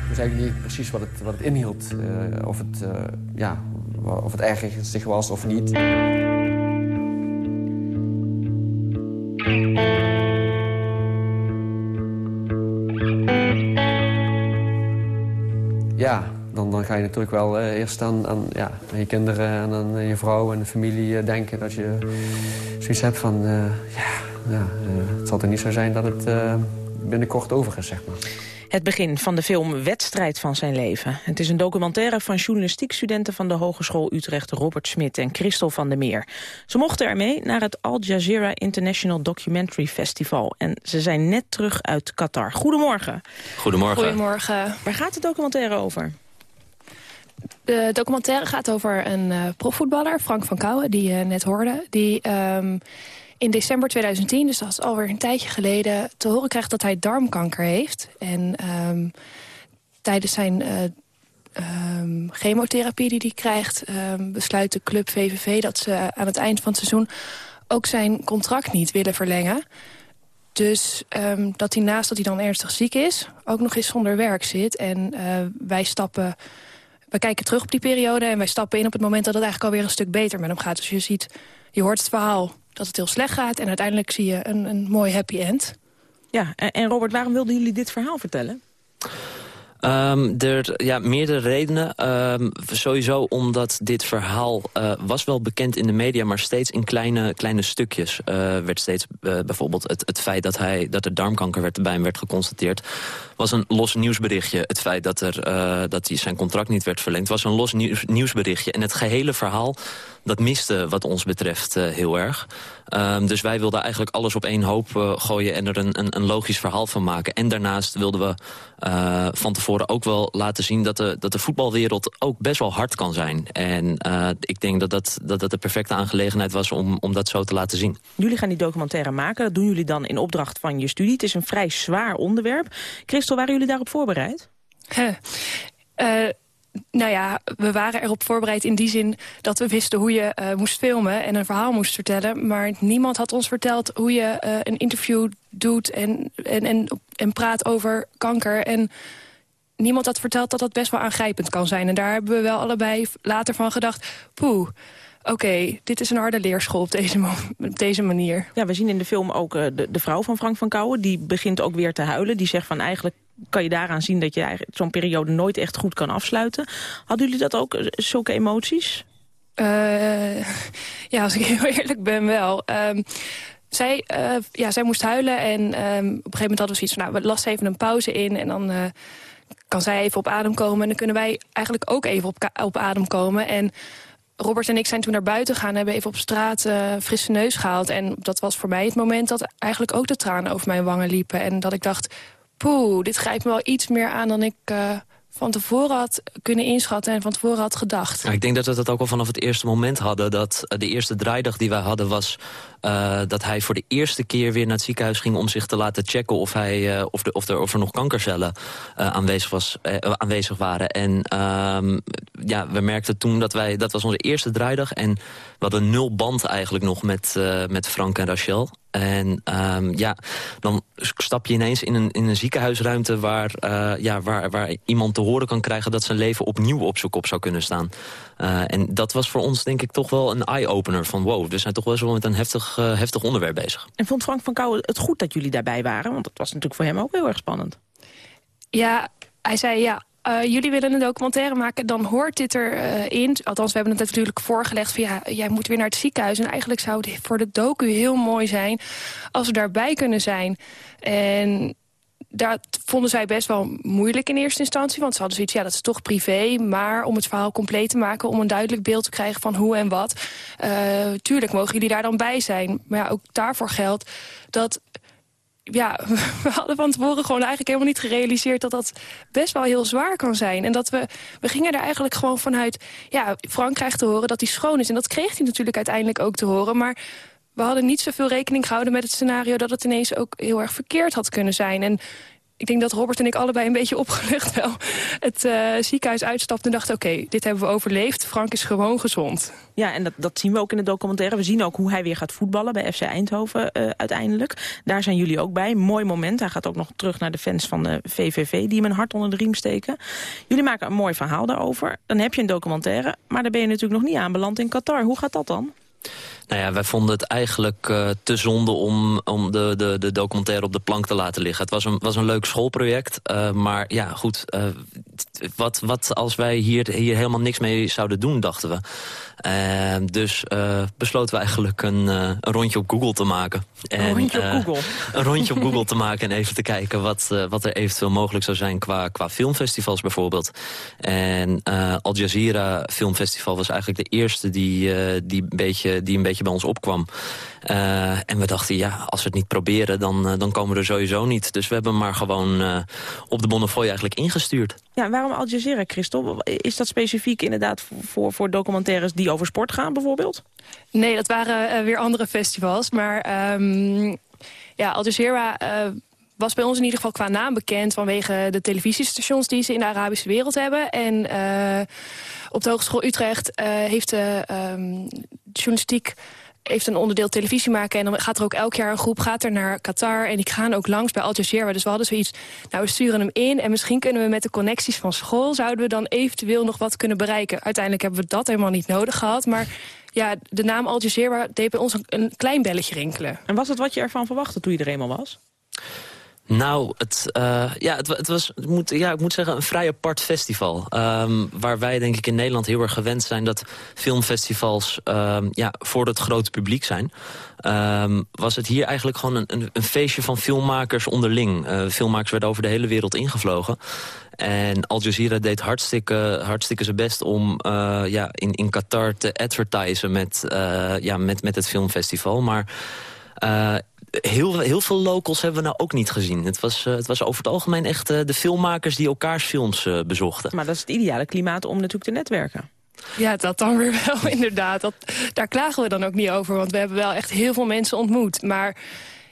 Ik wist eigenlijk niet precies wat het, wat het inhield. Uh, of, het, uh, ja, of het ernstig was of niet. Ja, dan, dan ga je natuurlijk wel uh, eerst aan, aan, ja, aan je kinderen en aan je vrouw en de familie uh, denken. Dat je zoiets hebt van, uh, ja, ja het zal er niet zo zijn dat het binnenkort over is, zeg maar. Het begin van de film Wedstrijd van zijn leven. Het is een documentaire van journalistiekstudenten van de Hogeschool Utrecht... Robert Smit en Christel van der Meer. Ze mochten ermee naar het Al Jazeera International Documentary Festival. En ze zijn net terug uit Qatar. Goedemorgen. Goedemorgen. Goedemorgen. Waar gaat de documentaire over? De documentaire gaat over een uh, profvoetballer, Frank van Kouwen, die je net hoorde. Die um, in december 2010, dus dat is alweer een tijdje geleden... te horen krijgt dat hij darmkanker heeft. En um, tijdens zijn uh, um, chemotherapie die hij krijgt... besluit de club VVV dat ze aan het eind van het seizoen... ook zijn contract niet willen verlengen. Dus dat hij naast dat hij dan ernstig ziek is... ook nog eens zonder werk zit. En wij stappen we kijken terug op die periode en wij stappen in op het moment dat het eigenlijk alweer een stuk beter met hem gaat. Dus je ziet, je hoort het verhaal dat het heel slecht gaat en uiteindelijk zie je een, een mooi happy end. Ja, en Robert, waarom wilden jullie dit verhaal vertellen? Um, er, ja, meerdere redenen. Um, sowieso omdat dit verhaal uh, was wel bekend in de media... maar steeds in kleine, kleine stukjes uh, werd steeds uh, bijvoorbeeld het, het feit... Dat, hij, dat er darmkanker werd, bij hem werd geconstateerd... was een los nieuwsberichtje. Het feit dat, er, dat hij zijn contract niet werd verlengd... was een los nieuws, nieuwsberichtje. En het gehele verhaal dat miste wat ons betreft heel erg. Um, dus wij wilden eigenlijk alles op één hoop gooien... en er een, een, een logisch verhaal van maken. En daarnaast wilden we van tevoren ook wel laten zien... dat de, dat de voetbalwereld ook best wel hard kan zijn. En uh, ik denk dat dat, dat dat de perfecte aangelegenheid was om, om dat zo te laten zien. Jullie gaan die documentaire maken. Dat doen jullie dan in opdracht van je studie. Het is een vrij zwaar onderwerp. Christel, waren jullie daarop voorbereid? Huh. Nou ja, we waren erop voorbereid in die zin dat we wisten hoe je uh, moest filmen en een verhaal moest vertellen. Maar niemand had ons verteld hoe je uh, een interview doet en, en, en, en praat over kanker. En niemand had verteld dat dat best wel aangrijpend kan zijn. En daar hebben we wel allebei later van gedacht... poeh, oké, dit is een harde leerschool op deze, (laughs) manier. Ja, we zien in de film ook uh, de, de, vrouw van Frank van Kouwen. Die begint ook weer te huilen. Die zegt van eigenlijk kan je daaraan zien dat je zo'n periode nooit echt goed kan afsluiten. Hadden jullie dat ook, eh, zulke emoties? Uh, (laughs) ja, als ik heel eerlijk ben wel. Um, zij, uh, ja, zij moest huilen en um, op een gegeven moment hadden we zoiets van... nou, we lassen even een pauze in en dan kan zij even op adem komen. En dan kunnen wij eigenlijk ook even op, op adem komen. En Robert en ik zijn toen naar buiten gegaan... hebben even op straat frisse neus gehaald. En dat was voor mij het moment dat eigenlijk ook de tranen over mijn wangen liepen. En dat ik dacht, poeh, dit grijpt me wel iets meer aan dan ik... Uh, van tevoren had kunnen inschatten en van tevoren had gedacht. ik denk dat we dat ook al vanaf het eerste moment hadden. Dat de eerste draaidag die wij hadden was uh, dat hij voor de eerste keer weer naar het ziekenhuis ging... om zich te laten checken of, hij, of, de, of, er, of er nog kankercellen aanwezig, was, aanwezig waren. En um, ja, we merkten toen dat wij... Dat was onze eerste draaidag en we hadden nul band eigenlijk nog met, met Frank en Rachel. En um, ja, dan stap je ineens in een, in een ziekenhuisruimte... Waar, uh, ja, waar, waar iemand te horen kan krijgen dat zijn leven opnieuw op zijn kop zou kunnen staan. Uh, en dat was voor ons denk ik toch wel een eye-opener van... wow, we zijn toch wel eens wel met een heftig, uh, heftig onderwerp bezig. En vond Frank van Kouwen het goed dat jullie daarbij waren? Want dat was natuurlijk voor hem ook heel erg spannend. Ja, hij zei ja, uh, jullie willen een documentaire maken, dan hoort dit erin. Uh, Althans, we hebben het natuurlijk voorgelegd van... ja, jij moet weer naar het ziekenhuis. En eigenlijk zou het voor de docu heel mooi zijn... als we daarbij kunnen zijn. En dat vonden zij best wel moeilijk in eerste instantie. Want ze hadden zoiets, ja, dat is toch privé. Maar om het verhaal compleet te maken... om een duidelijk beeld te krijgen van hoe en wat... Uh, tuurlijk mogen jullie daar dan bij zijn. Maar ja, ook daarvoor geldt dat ja, (laughs) we hadden van tevoren gewoon eigenlijk helemaal niet gerealiseerd... dat dat best wel heel zwaar kan zijn. En dat we, we gingen er eigenlijk gewoon vanuit... ja, Frank krijgt te horen dat hij schoon is. En dat kreeg hij natuurlijk uiteindelijk ook te horen. Maar we hadden niet zoveel rekening gehouden met het scenario... dat het ineens ook heel erg verkeerd had kunnen zijn. En ik denk dat Robert en ik allebei een beetje opgelucht wel het uh, ziekenhuis uitstapten en dachten... oké, dit hebben we overleefd, Frank is gewoon gezond. Ja, en dat, dat zien we ook in de documentaire. We zien ook hoe hij weer gaat voetballen bij FC Eindhoven uh, uiteindelijk. Daar zijn jullie ook bij. Mooi moment. Hij gaat ook nog terug naar de fans van de VVV... die hem een hart onder de riem steken. Jullie maken een mooi verhaal daarover. Dan heb je een documentaire, maar daar ben je natuurlijk nog niet aanbeland in Qatar. Hoe gaat dat dan? Nou ja, wij vonden het eigenlijk uh, te zonde om, om de, de, de documentaire op de plank te laten liggen. Het was een, was een leuk schoolproject, uh, maar ja, goed. Uh, wat, wat als wij hier, hier helemaal niks mee zouden doen, dachten we. Dus besloten we eigenlijk een, een, rondje op Google te maken. En, een rondje op Google? (laughs) Een rondje op Google te maken en even te kijken wat, wat er eventueel mogelijk zou zijn qua, qua filmfestivals bijvoorbeeld. En Al Jazeera Filmfestival was eigenlijk de eerste die, die, een, beetje, die een beetje bij ons opkwam. en we dachten, ja, als we het niet proberen, dan, dan komen we er sowieso niet. Dus we hebben hem maar gewoon op de Bonnefoy eigenlijk ingestuurd. Ja, waarom Al Jazeera, Christel? Is dat specifiek inderdaad voor, voor documentaires die over sport gaan bijvoorbeeld? Nee, dat waren uh, weer andere festivals. Maar um, ja, Al Jazeera uh, was bij ons in ieder geval qua naam bekend... vanwege de televisiestations die ze in de Arabische wereld hebben. En uh, op de Hogeschool Utrecht heeft de um, journalistiek heeft een onderdeel televisie maken. En dan gaat er ook elk jaar een groep gaat er naar Qatar. En die gaan ook langs bij Al Jazeera. Dus we hadden zoiets, nou we sturen hem in. En misschien kunnen we met de connecties van school... zouden we dan eventueel nog wat kunnen bereiken. Uiteindelijk hebben we dat helemaal niet nodig gehad. Maar ja, de naam Al Jazeera deed bij ons een, een klein belletje rinkelen. En was het wat je ervan verwachtte toen je er eenmaal was? Nou, het, uh, ja, het, het was, moet, ja, ik moet zeggen, een vrij apart festival. Um, waar wij denk ik in Nederland heel erg gewend zijn... dat filmfestivals um, ja, voor het grote publiek zijn. Um, was het hier eigenlijk gewoon een, een, een feestje van filmmakers onderling. Uh, filmmakers werden over de hele wereld ingevlogen. En Al Jazeera deed hartstikke, hartstikke zijn best om uh, ja, in, in Qatar te advertisen met, ja, met, met het filmfestival. Maar heel, heel veel locals hebben we nou ook niet gezien. Het was, uh, het was over het algemeen echt uh, de filmmakers die elkaars films uh, bezochten. Maar dat is het ideale klimaat om natuurlijk te netwerken. Ja, dat dan weer wel, (laughs) inderdaad. Dat, daar klagen we dan ook niet over, want we hebben wel echt heel veel mensen ontmoet. Maar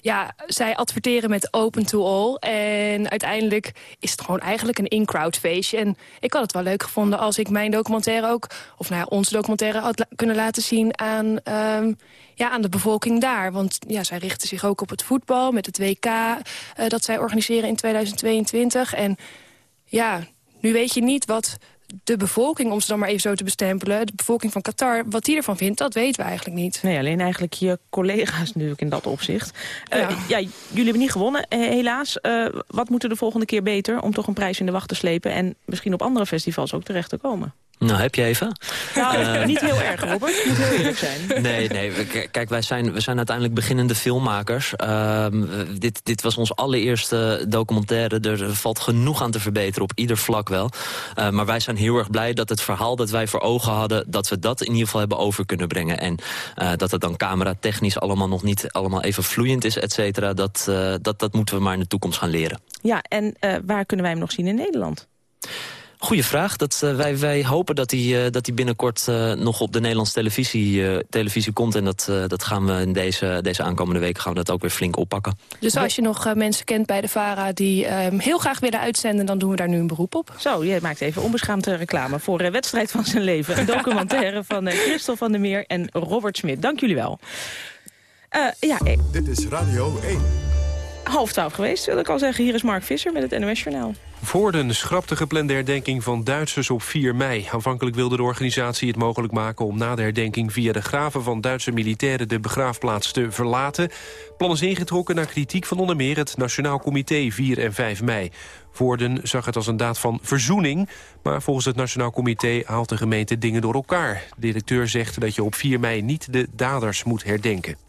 ja, zij adverteren met open to all. En uiteindelijk is het gewoon eigenlijk een in-crowd feestje. En ik had het wel leuk gevonden als ik mijn documentaire ook... of nou ja, onze documentaire had kunnen laten zien aan, um, ja, aan de bevolking daar. Want ja, zij richten zich ook op het voetbal met het WK... Uh, dat zij organiseren in 2022. En ja, nu weet je niet wat de bevolking, om ze dan maar even zo te bestempelen... de bevolking van Qatar, wat die ervan vindt, dat weten we eigenlijk niet. Nee, alleen eigenlijk je collega's natuurlijk in dat opzicht. Ja, uh, ja jullie hebben niet gewonnen, helaas. Uh, wat moet er de volgende keer beter om toch een prijs in de wacht te slepen... en misschien op andere festivals ook terecht te komen? Nou, heb je even? Nou, uh, (laughs) niet heel erg, Robert. Moet heel eerlijk zijn. (laughs) Nee, nee. Kijk, wij zijn, we zijn uiteindelijk beginnende filmmakers. Uh, dit, dit was ons allereerste documentaire. Er valt genoeg aan te verbeteren, op ieder vlak wel. Uh, maar wij zijn heel erg blij dat het verhaal dat wij voor ogen hadden... dat we dat in ieder geval hebben over kunnen brengen. En uh, dat het dan cameratechnisch allemaal nog niet allemaal even vloeiend is, et cetera... Dat, dat, dat moeten we maar in de toekomst gaan leren. Ja, en waar kunnen wij hem nog zien in Nederland? Goeie vraag. Dat, uh, wij, wij hopen dat hij uh, dat binnenkort uh, nog op de Nederlandse televisie, televisie komt. En dat, dat gaan we in deze, deze aankomende weken gaan we dat ook weer flink oppakken. Dus als je nog mensen kent bij de VARA die hem heel graag willen uitzenden... dan doen we daar nu een beroep op. Zo, je maakt even onbeschaamde reclame voor Wedstrijd van zijn leven. Een documentaire van Christel van der Meer en Robert Smit. Dank jullie wel. ja, Dit is Radio 1 half geweest, wil ik al zeggen. Hier is Mark Visser met het NOS Journaal. Voorden schrapt de geplande herdenking van Duitsers op 4 mei. Aanvankelijk wilde de organisatie het mogelijk maken om na de herdenking... via de graven van Duitse militairen de begraafplaats te verlaten. Plan is ingetrokken naar kritiek van onder meer het Nationaal Comité 4 en 5 mei. Voorden zag het als een daad van verzoening... maar volgens het Nationaal Comité haalt de gemeente dingen door elkaar. De directeur zegt dat je op 4 mei niet de daders moet herdenken.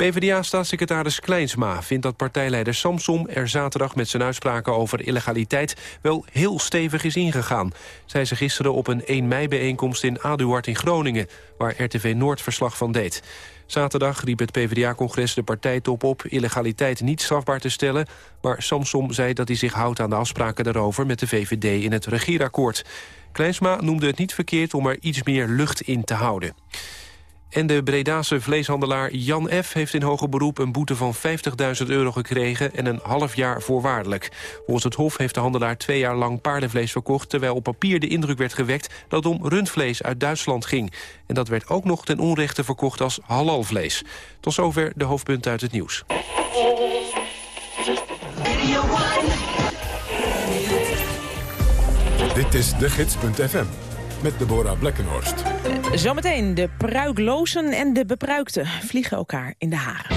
PvdA-staatssecretaris Kleinsma vindt dat partijleider Samsom er zaterdag met zijn uitspraken over illegaliteit wel heel stevig is ingegaan. Zij ze gisteren op een 1 mei-bijeenkomst in Aduard in Groningen, waar RTV Noord verslag van deed. Zaterdag riep het PvdA-congres de partijtop op illegaliteit niet strafbaar te stellen, maar Samsom zei dat hij zich houdt aan de afspraken daarover met de VVD in het regeerakkoord. Kleinsma noemde het niet verkeerd om er iets meer lucht in te houden. En de Bredase vleeshandelaar Jan F. heeft in hoger beroep een boete van 50.000 euro gekregen en een half jaar voorwaardelijk. Volgens het Hof heeft de handelaar twee jaar lang paardenvlees verkocht... terwijl op papier de indruk werd gewekt dat het om rundvlees uit Duitsland ging. En dat werd ook nog ten onrechte verkocht als halalvlees. Tot zover de hoofdpunten uit het nieuws. Dit is de gids.fm met Deborah Blekkenhorst. Zometeen de pruiklozen en de bepruikte vliegen elkaar in de haren.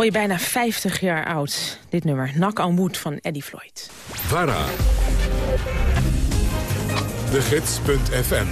Alweer bijna 50 jaar oud, dit nummer. Nak on Wood van Eddie Floyd. VARA. De Gids.fm.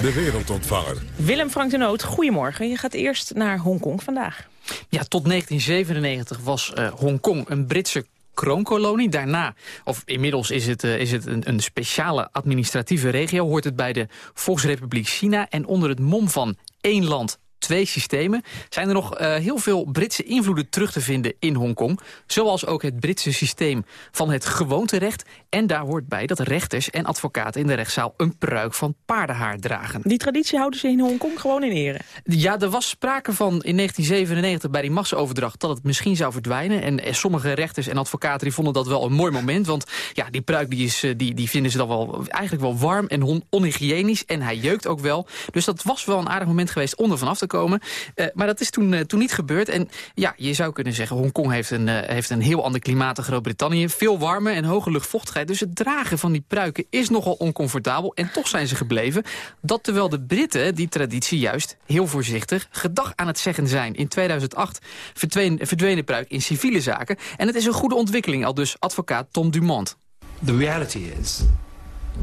De wereldontvanger. Willem Frank de Noot, goedemorgen. Je gaat eerst naar Hongkong vandaag. Ja, tot 1997 was uh, Hongkong een Britse kroonkolonie. Daarna, of inmiddels is het, uh, is het een, een, speciale administratieve regio... hoort het bij de Volksrepubliek China en onder het mom van één land twee systemen... zijn er nog uh, heel veel Britse invloeden terug te vinden in Hongkong. Zoals ook het Britse systeem van het gewoonterecht. En daar hoort bij dat rechters en advocaten in de rechtszaal... een pruik van paardenhaar dragen. Die traditie houden ze in Hongkong gewoon in ere? Ja, er was sprake van in 1997 bij die machtsoverdracht... dat het misschien zou verdwijnen. En eh, sommige rechters en advocaten die vonden dat wel een mooi moment. Want ja, die pruik die is, die, die vinden ze dan wel eigenlijk wel warm en onhygiënisch. En hij jeukt ook wel. Dus dat was wel een aardig moment geweest om er vanaf te komen. Uh, maar dat is toen, uh, toen niet gebeurd. En ja, je zou kunnen zeggen, Hongkong heeft een, uh, heeft een heel ander klimaat dan Groot-Brittannië. Veel warmer en hoge luchtvochtigheid. Dus het dragen van die pruiken is nogal oncomfortabel. En toch zijn ze gebleven. Dat terwijl de Britten die traditie juist heel voorzichtig gedag aan het zeggen zijn. In 2008 verdween, verdween de pruik in civiele zaken. En het is een goede ontwikkeling, al dus advocaat Tom Dumont. The reality is,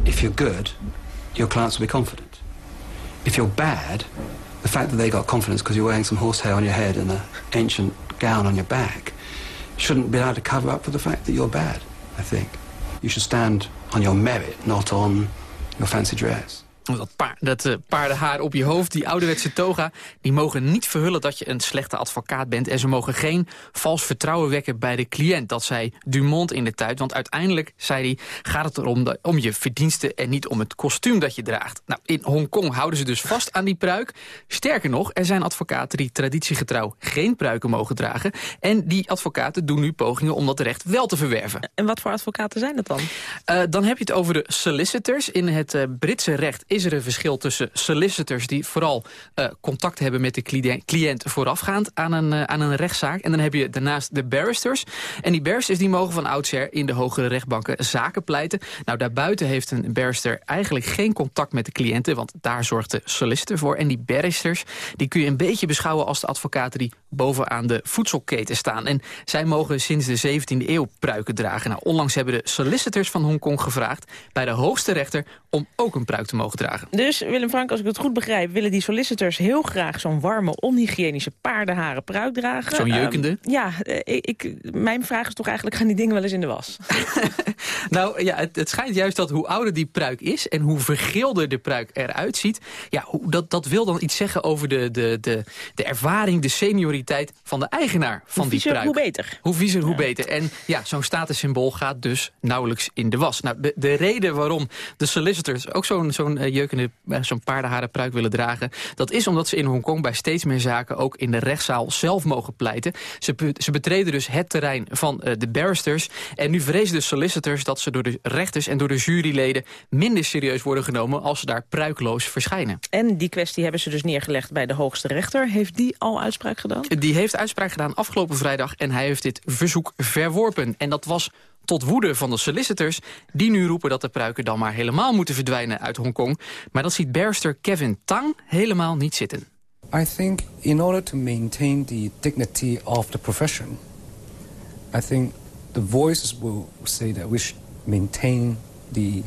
if you're good, your clients will be confident. If you're bad, the fact that they got confidence because you're wearing some horsehair on your head and an ancient gown on your back shouldn't be allowed to cover up for the fact that you're bad, I think. You should stand on your merit, not on your fancy dress. Dat, dat uh, paardenhaar op je hoofd, die ouderwetse toga... die mogen niet verhullen dat je een slechte advocaat bent... en ze mogen geen vals vertrouwen wekken bij de cliënt. Dat zei Dumont in de tijd. Want uiteindelijk, zei hij, gaat het erom de, om je verdiensten... en niet om het kostuum dat je draagt. Nou, in Hongkong houden ze dus vast aan die pruik. Sterker nog, er zijn advocaten die traditiegetrouw geen pruiken mogen dragen. En die advocaten doen nu pogingen om dat recht wel te verwerven. En wat voor advocaten zijn dat dan? Uh, dan heb je het over de solicitors. In het uh, Britse recht is er een verschil tussen solicitors... die vooral uh, contact hebben met de cliënt voorafgaand aan een, uh, aan een rechtszaak. En dan heb je daarnaast de barristers. En die barristers die mogen van oudsher in de hogere rechtbanken zaken pleiten. Nou, daarbuiten heeft een barrister eigenlijk geen contact met de cliënten... want daar zorgt de solicitor voor. En die barristers die kun je een beetje beschouwen als de advocaten... die bovenaan de voedselketen staan. En zij mogen sinds de 17e eeuw pruiken dragen. Nou, onlangs hebben de solicitors van Hongkong gevraagd... bij de hoogste rechter om ook een pruik te mogen dragen. Dus Willem Frank, als ik het goed begrijp... willen die solicitors heel graag zo'n warme, onhygiënische paardenharen pruik dragen. Zo'n jeukende? Um, ja, ik, mijn vraag is toch eigenlijk... gaan die dingen wel eens in de was? (laughs) nou ja, het, het, schijnt juist dat hoe ouder die pruik is... en hoe vergeelder de pruik eruit ziet... ja, hoe, dat, dat wil dan iets zeggen over de, de, de, de ervaring, de senioriteit... van de eigenaar van die pruik. hoe beter. Hoe viezer, hoe beter. En ja, zo'n statussymbool gaat dus nauwelijks in de was. Nou, de, de reden waarom de solicitors ook zo'n zo'n uh, jeukende zo'n paardenharen pruik willen dragen. Dat is omdat ze in Hongkong bij steeds meer zaken ook in de rechtszaal zelf mogen pleiten. Ze, ze betreden dus het terrein van uh, de barristers. En nu vrezen de solicitors dat ze door de rechters en door de juryleden minder serieus worden genomen als ze daar pruikloos verschijnen. En die kwestie hebben ze dus neergelegd bij de hoogste rechter. Heeft die al uitspraak gedaan? Die heeft uitspraak gedaan afgelopen vrijdag en hij heeft dit verzoek verworpen. En dat was tot woede van de solicitors... die nu roepen dat de pruiken dan maar helemaal moeten verdwijnen uit Hongkong. Maar dat ziet barrister Kevin Tang helemaal niet zitten. I think in order to maintain the dignity of the profession... I think the voices will say that we should maintain the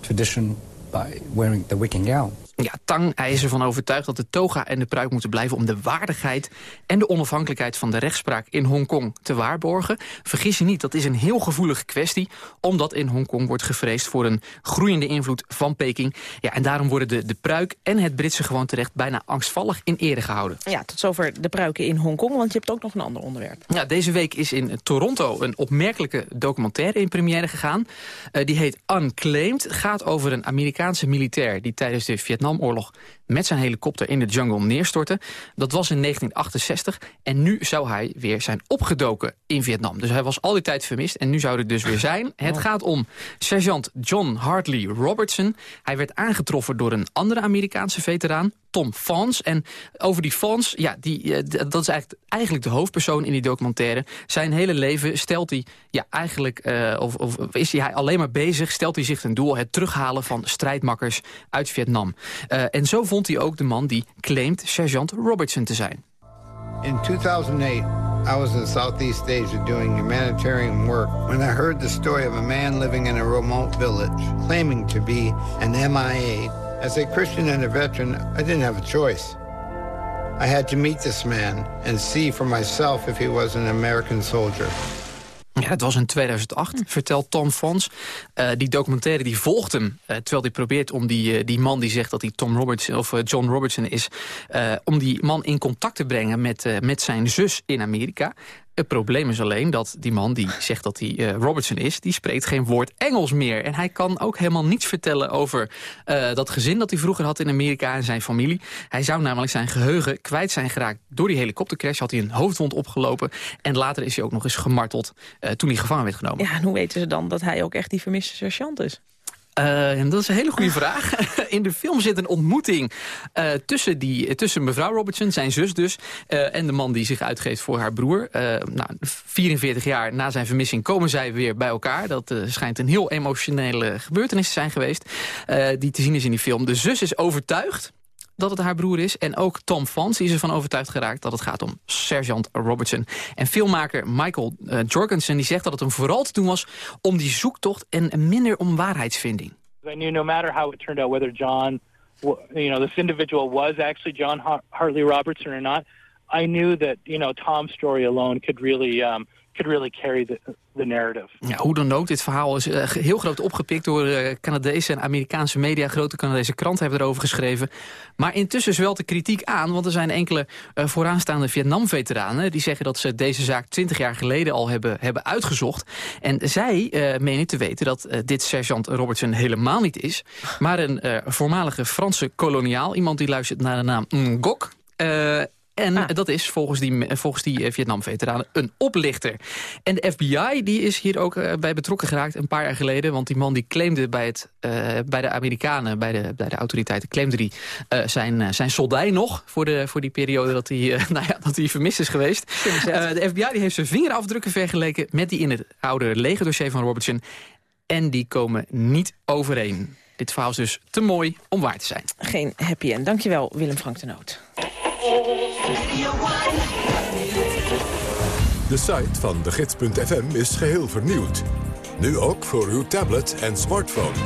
tradition by wearing the wicking gown. Ja, Tang hij is ervan overtuigd dat de toga en de pruik moeten blijven... om de waardigheid en de onafhankelijkheid van de rechtspraak in Hongkong te waarborgen. Vergis je niet, dat is een heel gevoelige kwestie... omdat in Hongkong wordt gevreesd voor een groeiende invloed van Peking. Ja, en daarom worden de, de pruik en het Britse gewoonterecht... bijna angstvallig in ere gehouden. Ja, tot zover de pruiken in Hongkong, want je hebt ook nog een ander onderwerp. Ja, deze week is in Toronto een opmerkelijke documentaire in première gegaan. Uh, die heet Unclaimed, gaat over een Amerikaanse militair... die tijdens de Vietnam Vietnamoorlog met zijn helikopter in de jungle neerstorten. Dat was in 1968 en nu zou hij weer zijn opgedoken in Vietnam. Dus hij was al die tijd vermist en nu zou hij dus weer (laughs) zijn. Het gaat om sergeant John Hartley Robertson. Hij werd aangetroffen door een andere Amerikaanse veteraan, Tom Fons. En over die Fons, ja, die, dat is eigenlijk, eigenlijk de hoofdpersoon in die documentaire. Zijn hele leven stelt hij, ja, eigenlijk, uh, of, of is hij alleen maar bezig, stelt hij zich ten doel het terughalen van strijdmakkers uit Vietnam. Uh, en zo vond hij ook de man die claimt sergeant Robertson te zijn. In 2008, I was in Southeast Asia doing humanitarian work when I heard the story of a man living in a remote village claiming to be an MIA. As a Christian and a veteran, I didn't have a choice. I had to meet this man and see for myself if he was an American soldier. Ja, het was in 2008, vertelt Tom Fons. Uh, die documentaire die volgt hem, uh, terwijl hij probeert om die, uh, die man die zegt dat hij Tom Robertson of John Robertson is, om die man in contact te brengen met, met zijn zus in Amerika. Het probleem is alleen dat die man die zegt dat hij uh, Robertson is... die spreekt geen woord Engels meer. En hij kan ook helemaal niets vertellen over uh, dat gezin dat hij vroeger had in Amerika... en zijn familie. Hij zou namelijk zijn geheugen kwijt zijn geraakt. Door die helikoptercrash had hij een hoofdwond opgelopen. En later is hij ook nog eens gemarteld uh, toen hij gevangen werd genomen. Ja, en hoe weten ze dan dat hij ook echt die vermiste sergeant is? Uh, dat is een hele goede (laughs) vraag. (laughs) In de film zit een ontmoeting uh, tussen, die, tussen mevrouw Robertson, zijn zus dus... Uh, en de man die zich uitgeeft voor haar broer. nou, 44 jaar na zijn vermissing komen zij weer bij elkaar. Dat schijnt een heel emotionele gebeurtenis te zijn geweest... die te zien is in die film. De zus is overtuigd dat het haar broer is. En ook Tom Fans is ervan overtuigd geraakt dat het gaat om Sergeant Robertson. En filmmaker Michael uh, Jorgensen die zegt dat het hem vooral te doen was... om die zoektocht en minder om waarheidsvinding. I knew no matter how it turned out, whether John, you know, this individual was actually John Hartley Robertson or not, I knew that, you know, Tom's story alone could really... Um, could really carry the, the narrative. Ja, hoe dan ook, dit verhaal is uh, heel groot opgepikt door uh, Canadese en Amerikaanse media. Grote Canadese kranten hebben erover geschreven. Maar intussen zwelt de kritiek aan, want er zijn enkele uh, vooraanstaande Vietnam-veteranen... die zeggen dat ze deze zaak 20 jaar geleden al hebben, hebben uitgezocht. En zij menen te weten dat dit sergeant Robertson helemaal niet is... maar een voormalige Franse koloniaal, iemand die luistert naar de naam Ngok... En ah. dat is volgens die, volgens die eh, Vietnam-veteranen een oplichter. En de FBI die is hier ook uh, bij betrokken geraakt een paar jaar geleden. Want die man die claimde bij, het, uh, bij de Amerikanen, bij de, bij de autoriteiten... claimde die uh, zijn, zijn soldij nog voor, de, voor die periode dat hij, (laughs) nou ja, dat hij vermist is geweest. de FBI die heeft zijn vingerafdrukken vergeleken... met die in het oude legerdossier van Robertson. En die komen niet overeen. Dit verhaal is dus te mooi om waar te zijn. Geen happy end. Dankjewel, Willem Frank de Noot. De site van de gids.fm is geheel vernieuwd. Nu ook voor uw tablet en smartphone.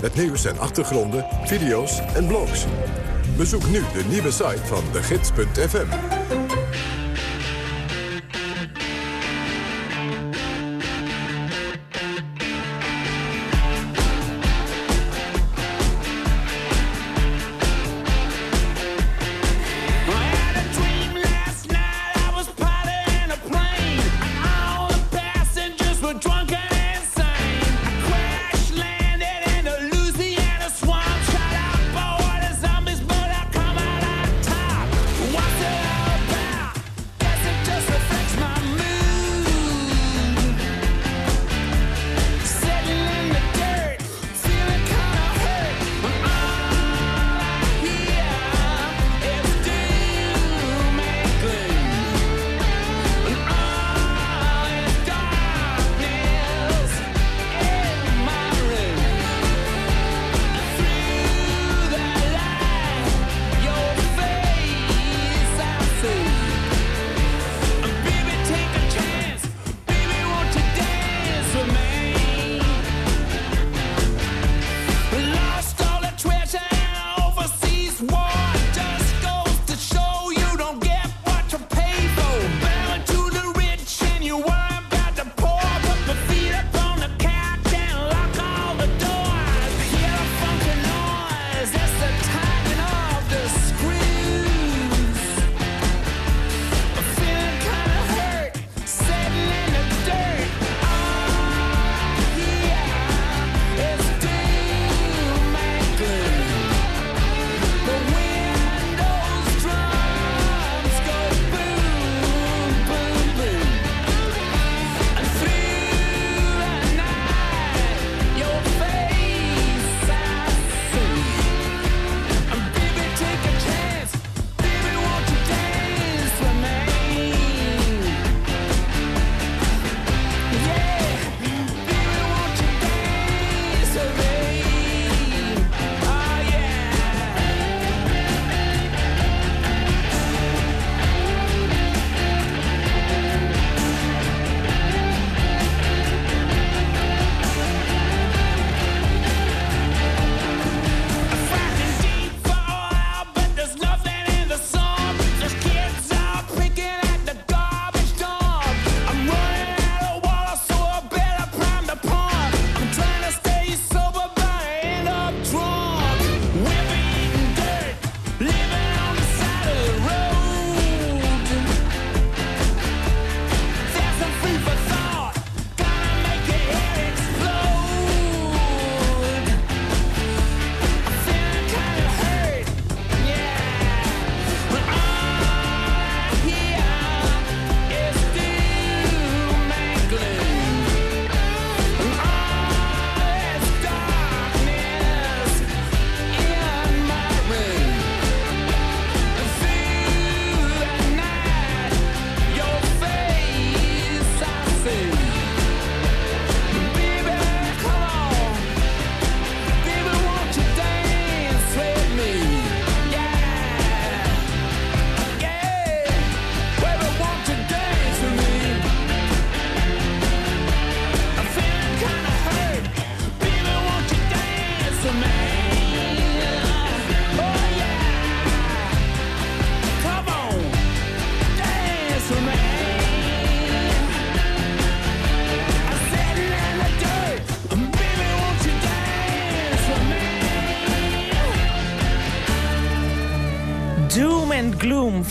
Met nieuws en achtergronden, video's en blogs. Bezoek nu de nieuwe site van de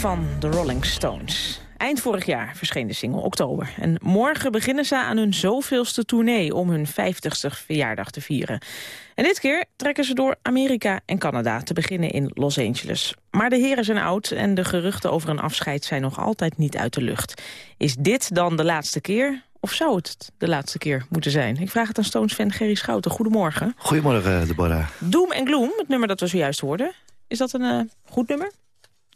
van de Rolling Stones. Eind vorig jaar verscheen de single Oktober. En morgen beginnen ze aan hun zoveelste tournee om hun 50ste verjaardag te vieren. En dit keer trekken ze door Amerika en Canada te beginnen in Los Angeles. Maar de heren zijn oud en de geruchten over een afscheid zijn nog altijd niet uit de lucht. Is dit dan de laatste keer? Of zou het de laatste keer moeten zijn? Ik vraag het aan Stones-fan Gerry Schouten. Goedemorgen. Goedemorgen, Deborah. Doom en Gloom, het nummer dat we zojuist hoorden. Is dat een uh, goed nummer?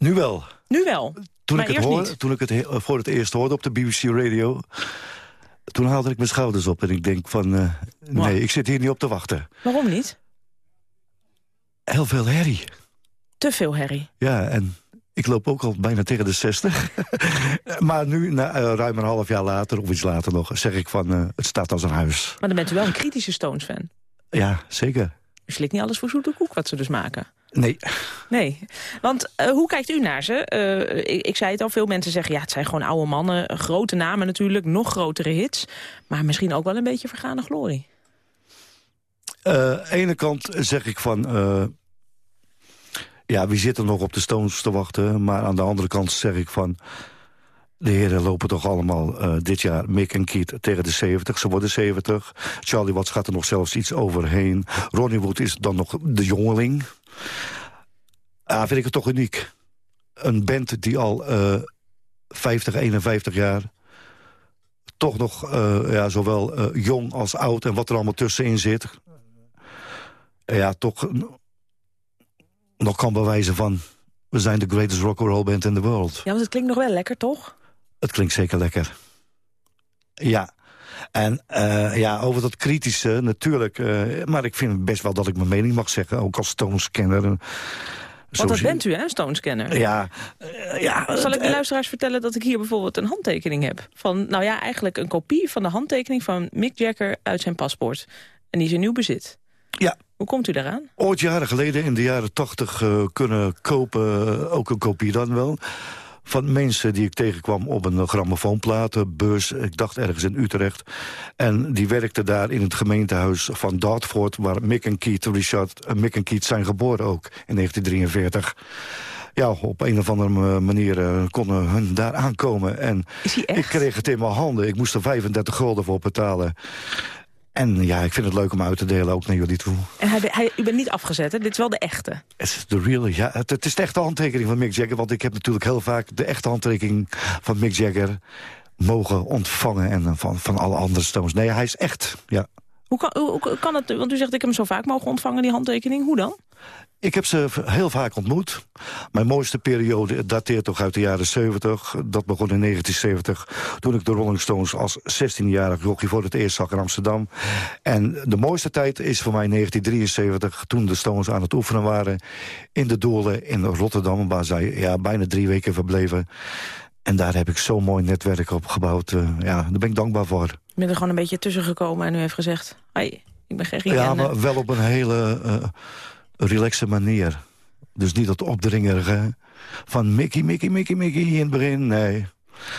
Nu wel. Nu wel, toen maar ik het hoorde. Toen ik het he- voor het eerst hoorde op de BBC Radio... toen haalde ik mijn schouders op en ik denk van... eh, nee, ik zit hier niet op te wachten. Waarom niet? Heel veel herrie. Te veel herrie. Ja, en ik loop ook al bijna tegen de 60. (laughs) maar nu, na, eh, ruim een half jaar later, of iets later nog... zeg ik van, eh, het staat als een huis. Maar dan bent u wel een kritische Stones-fan. Ja, zeker. U slikt niet alles voor zoete koek wat ze dus maken. Nee. Nee, want eh, hoe kijkt u naar ze? Eh, ik, ik zei het al, veel mensen zeggen... ja, het zijn gewoon oude mannen, grote namen natuurlijk... nog grotere hits, maar misschien ook wel een beetje vergane glorie. Uh, ene kant zeg ik van... ja, wie zit er nog op de Stones te wachten? Maar aan de andere kant zeg ik van... De heren lopen toch allemaal eh, dit jaar, Mick en Keith, tegen de 70. Ze worden 70. Charlie Watts gaat er nog zelfs iets overheen. Ronnie Wood is dan nog de jongeling. Ah, vind ik het toch uniek. Een band die al eh 50, 51 jaar... toch nog eh, ja, zowel eh, jong als oud en wat er allemaal tussenin zit... ja, toch nog kan bewijzen van... we zijn de greatest rock and roll band in the world. Ja, want het klinkt nog wel lekker, toch? Het klinkt zeker lekker. Ja. En uh, ja, over dat kritische natuurlijk. Uh, maar ik vind best wel dat ik mijn mening mag zeggen. Ook als Stones-kenner. Want dat bent u, hè, Stones-kenner? Ja. Uh, ja Zal ik de luisteraars vertellen dat ik hier bijvoorbeeld een handtekening heb? Van, nou ja, eigenlijk een kopie van de handtekening van Mick Jagger uit zijn paspoort. En die is in uw bezit. Ja. Hoe komt u daaraan? Ooit jaren geleden, in de jaren tachtig, kunnen kopen, ook een kopie dan wel van mensen die ik tegenkwam op een grammofoonplaat, beurs, ik dacht ergens in Utrecht. En die werkte daar in het gemeentehuis van Dartford, waar Mick en Keith, Richard, uh, Mick en Keith zijn geboren ook, in 1943. Ja, op een of andere manier uh, konden hun daar aankomen. En ik kreeg het in mijn handen. Ik moest er 35 gulden voor betalen. En ja, ik vind het leuk om uit te delen, ook naar jullie toe. En hij, hij, u bent niet afgezet, hè? Dit is wel de echte. Het is de real, ja. Het, het, is de echte handtekening van Mick Jagger. Want ik heb natuurlijk heel vaak de echte handtekening van Mick Jagger mogen ontvangen. En van, van alle andere Stones. Nee, hij is echt, ja. Hoe kan, kan het, want u zegt ik heb hem zo vaak mogen ontvangen, die handtekening. Hoe dan? Ik heb ze heel vaak ontmoet. Mijn mooiste periode dateert toch uit de jaren 70. Dat begon in 1970, toen ik de Rolling Stones als 16-jarig jochie voor het eerst zag in Amsterdam. En de mooiste tijd is voor mij 1973, toen de Stones aan het oefenen waren in de Doelen in Rotterdam, waar zij ja, bijna drie weken verbleven. En daar heb ik zo'n mooi netwerk op gebouwd. Uh, ja, daar ben ik dankbaar voor. Je bent er gewoon een beetje tussen gekomen en u heeft gezegd... Hey, ik ben geen Ja, maar wel op een hele... Uh, relaxe manier. Dus niet dat opdringerige van Mickey, Mickey, Mickey, Mickey in het begin. Nee.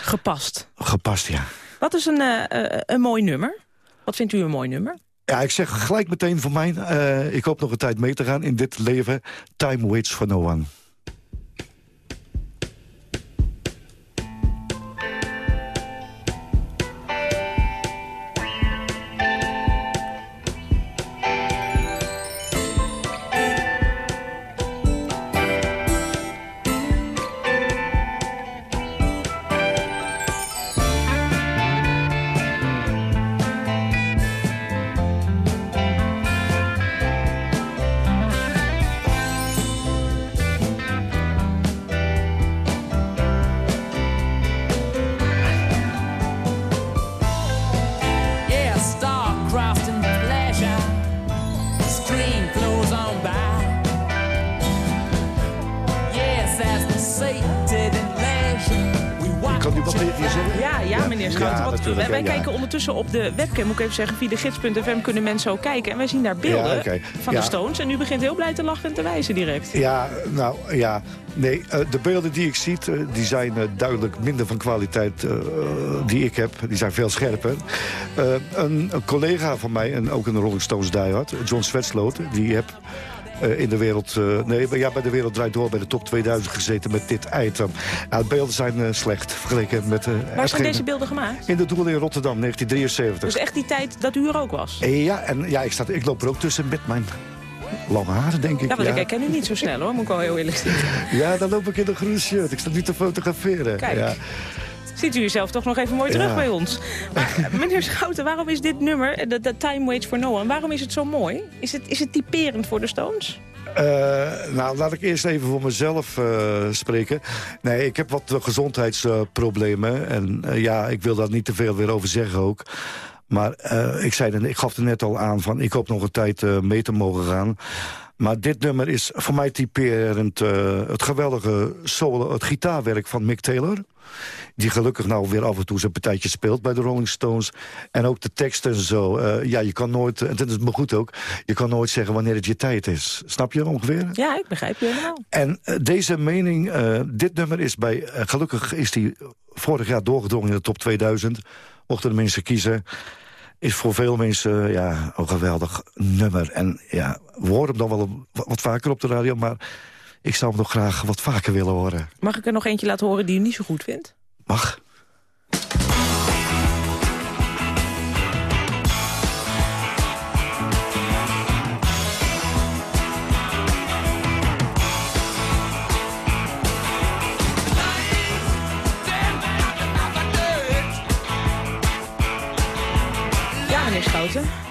Gepast. Gepast, ja. Wat is een, uh, een mooi nummer? Wat vindt u een mooi nummer? Ja, ik zeg gelijk meteen voor mij... Uh, ik hoop nog een tijd mee te gaan in dit leven. Time waits for no one. Op de webcam, moet ik even zeggen, via de gids.fm kunnen mensen ook kijken. En wij zien daar beelden ja, okay. van ja. de Stones. En u begint heel blij te lachen en te wijzen direct. Ja, nou ja. Nee, uh, de beelden die ik zie, uh, die zijn uh, duidelijk minder van kwaliteit die ik heb. Die zijn veel scherper. Een, een, collega van mij, en ook een Rolling Stones diehard, John Swetsloot, die heb eh, in de wereld... eh, nee, ja, bij de Wereld Draait Door bij de top 2000 gezeten met dit item. Ja, de beelden zijn eh, slecht vergeleken met... Waar zijn deze beelden gemaakt? In de Doel in Rotterdam, 1973. Dus echt die tijd dat u er ook was? Ja, en ja, ik, sta, ik loop er ook tussen met mijn lange haren, denk ik. Ja, want ik herken u niet zo snel hoor, moet ik wel heel eerlijk zeggen. Ja, dan loop ik in een groen shirt. Ik sta nu te fotograferen. Kijk. Ja. Ziet u jezelf toch nog even mooi terug Ja. bij ons. Maar (laughs) meneer Schouten, waarom is dit nummer, eh, de, Time Waits for No One, waarom is het zo mooi? Is het, is het typerend voor de Stones? Eh, nou, laat ik eerst even voor mezelf eh, spreken. Nee, ik heb wat gezondheidsproblemen. en ja, ik wil daar niet te veel weer over zeggen ook. Maar ik, zei, ik gaf er net al aan van... ik hoop nog een tijd mee te mogen gaan. Maar dit nummer is voor mij typerend het geweldige solo, het gitaarwerk van Mick Taylor. Die gelukkig nou weer af en toe zijn partijtje speelt bij de Rolling Stones. En ook de teksten en zo. Eh, ja, je kan nooit, en dat is me goed ook... je kan nooit zeggen wanneer het je tijd is. Snap je ongeveer? Ja, ik begrijp je helemaal. En eh, deze mening, eh, dit nummer is bij... gelukkig is die vorig jaar doorgedrongen in de top 2000. Mochten de mensen kiezen. Is voor veel mensen ja, een geweldig nummer. En ja, we horen hem dan wel wat vaker op de radio... maar ik zou hem nog graag wat vaker willen horen. Mag ik er nog eentje laten horen die u niet zo goed vindt? Mag. Ja, meneer Schouten.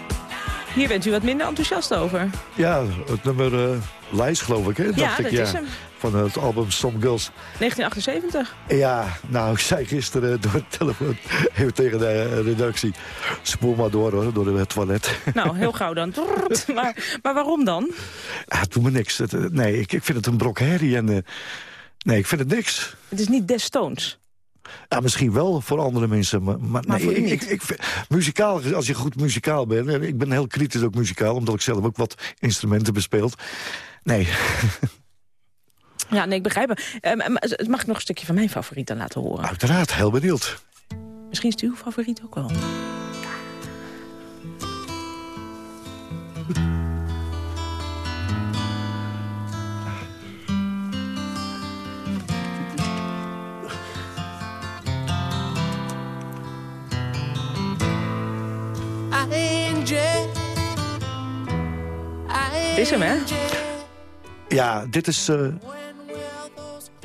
Hier bent u wat minder enthousiast over. Ja, het nummer eh Lijst, geloof ik, hè? Ja, dacht ik, dat is hem. Van het album Some Girls. 1978. Ja, nou, ik zei gisteren door de telefoon (laughs) even tegen de eh, redactie... spoel maar door, hoor, door het toilet. (laughs) Nou, heel gauw dan. Maar, maar waarom dan? Ja, het doet me niks. Het, eh, nee, ik, ik vind het een brok herrie en... eh, nee, ik vind het niks. Het is niet des Stones. Ja, misschien wel voor andere mensen, maar, maar, Maar nee, ik, ik, muzikaal, als je goed muzikaal bent... en ik ben heel kritisch ook muzikaal, omdat ik zelf ook wat instrumenten bespeeld. Nee, (laughs) Ja, nee, ik begrijp het. Eh, mag ik nog een stukje van mijn favoriet dan laten horen? uiteraard, heel benieuwd. Misschien is het uw favoriet ook wel. Is hem, hè? Ja, dit is,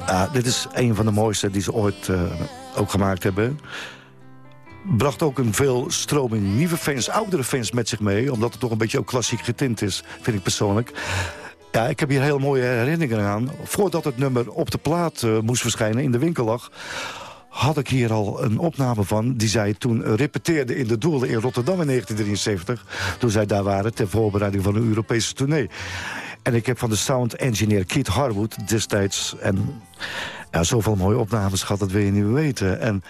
eh, dit is een van de mooiste die ze ooit eh, ook gemaakt hebben. Bracht ook een veel stroming nieuwe fans, oudere fans met zich mee... omdat het toch een beetje ook klassiek getint is, vind ik persoonlijk. Ja, ik heb hier heel mooie herinneringen aan. Voordat het nummer op de plaat eh, moest verschijnen, in de winkel lag... had ik hier al een opname van... die zij toen repeteerde in de Doelen in Rotterdam in 1973... toen zij daar waren ter voorbereiding van een Europese tournee. En ik heb van de sound engineer Keith Harwood destijds... en ja, zoveel mooie opnames gehad, dat wil je niet weten. En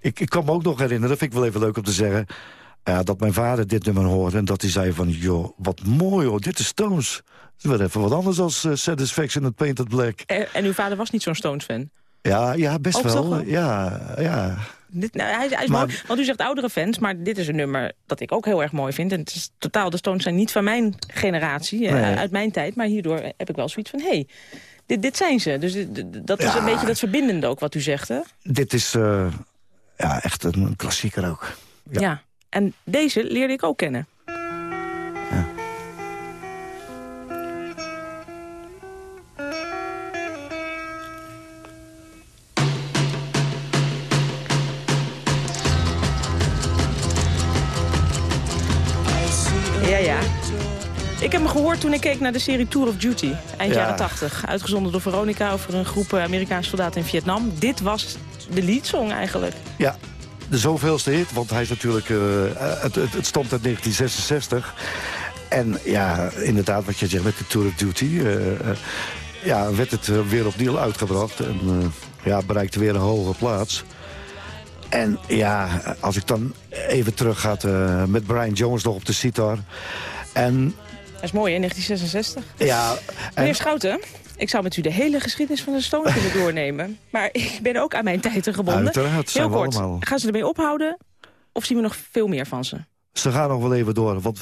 ik, ik kan me ook nog herinneren, dat vind ik wel even leuk om te zeggen... ja, dat mijn vader dit nummer hoorde en dat hij zei van... joh, wat mooi hoor, dit is Stones. Wel even wat anders dan Satisfaction and Painted Black. En, en uw vader was niet zo'n Stones-fan? Ja, ja best Oh, wel. wel? Ja, ja. Dit, nou, hij, hij is Maar- mooi, want u zegt oudere fans, maar dit is een nummer dat ik ook heel erg mooi vind. En het is totaal, de Stones zijn niet van mijn generatie, eh, uit mijn tijd. Maar hierdoor heb ik wel zoiets van, hé, hey, dit, dit zijn ze. Dus dat is Ja. een beetje dat verbindende ook wat u zegt, hè? Dit is eh, ja, echt een klassieker ook. Ja. En deze leerde ik ook kennen. Keek naar de serie Tour of Duty. Eind Ja. jaren 80. Uitgezonden door Veronica over een groep eh, Amerikaanse soldaten in Vietnam. Dit was de leadsong eigenlijk. Ja, de zoveelste hit, want hij is natuurlijk... eh, het, het, het stond uit 1966. En ja, inderdaad, wat je zegt met de Tour of Duty... eh, ja, werd het weer opnieuw uitgebracht. En ja, bereikte weer een hoge plaats. En ja, als ik dan even terug ga met Brian Jones nog op de sitar... En dat is mooi, hè, 1966. Ja, Meneer Schouten, ik zou met u de hele geschiedenis van de Stones (laughs) willen doornemen. Maar ik ben ook aan mijn tijden gebonden. Uiteraard, Heel kort, allemaal. gaan ze ermee ophouden of zien we nog veel meer van ze? Ze gaan nog wel even door. Want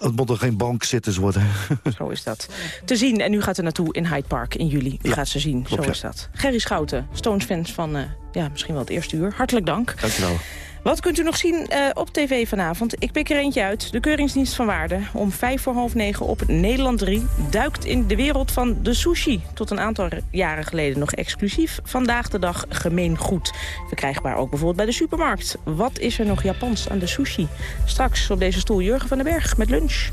Het moet er geen bankzitters worden. (laughs) Zo is dat. Te zien, en u gaat er naartoe in Hyde Park in juli. U gaat ze zien, zo is dat. Gerry Schouten, Stones-fans van ja, misschien wel het eerste uur. Hartelijk dank. Dank je wel. Wat kunt u nog zien uh, op tv vanavond? Ik pik er eentje uit. De Keuringsdienst van Waarde. Om vijf voor half negen op Nederland 3. Duikt in de wereld van de sushi. Tot een aantal jaren geleden nog exclusief. Vandaag de dag gemeen goed. Verkrijgbaar ook bijvoorbeeld bij de supermarkt. Wat is er nog Japans aan de sushi? Straks op deze stoel Jurgen van den Berg met lunch.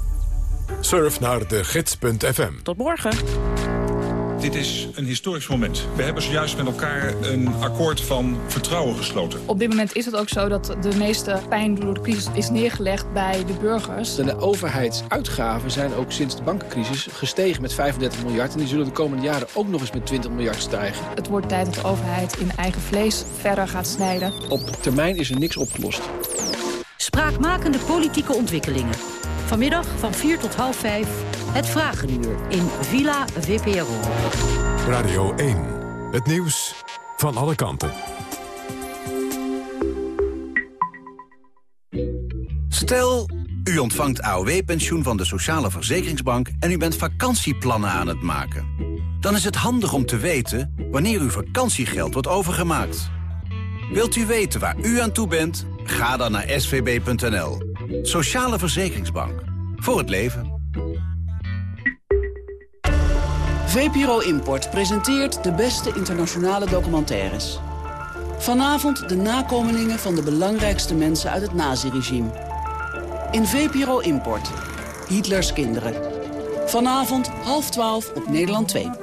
Surf naar de gids.fm. Tot morgen. Dit is een historisch moment. We hebben zojuist met elkaar een akkoord van vertrouwen gesloten. Op dit moment is het ook zo dat de meeste pijn door de crisis is neergelegd bij de burgers. De overheidsuitgaven zijn ook sinds de bankencrisis gestegen met 35 miljard. En die zullen de komende jaren ook nog eens met 20 miljard stijgen. Het wordt tijd dat de overheid in eigen vlees verder gaat snijden. Op termijn is er niks opgelost. Spraakmakende politieke ontwikkelingen. Vanmiddag van 4 tot half 5 het Vragenuur in Villa VPRO. Radio 1. Het nieuws van alle kanten. Stel, u ontvangt AOW-pensioen van de Sociale Verzekeringsbank... en u bent vakantieplannen aan het maken. Dan is het handig om te weten wanneer uw vakantiegeld wordt overgemaakt. Wilt u weten waar u aan toe bent? Ga dan naar svb.nl. Sociale Verzekeringsbank. Voor het leven. VPRO Import presenteert de beste internationale documentaires. Vanavond de nakomelingen van de belangrijkste mensen uit het naziregime. In VPRO Import. Hitlers kinderen. Vanavond half twaalf op Nederland 2.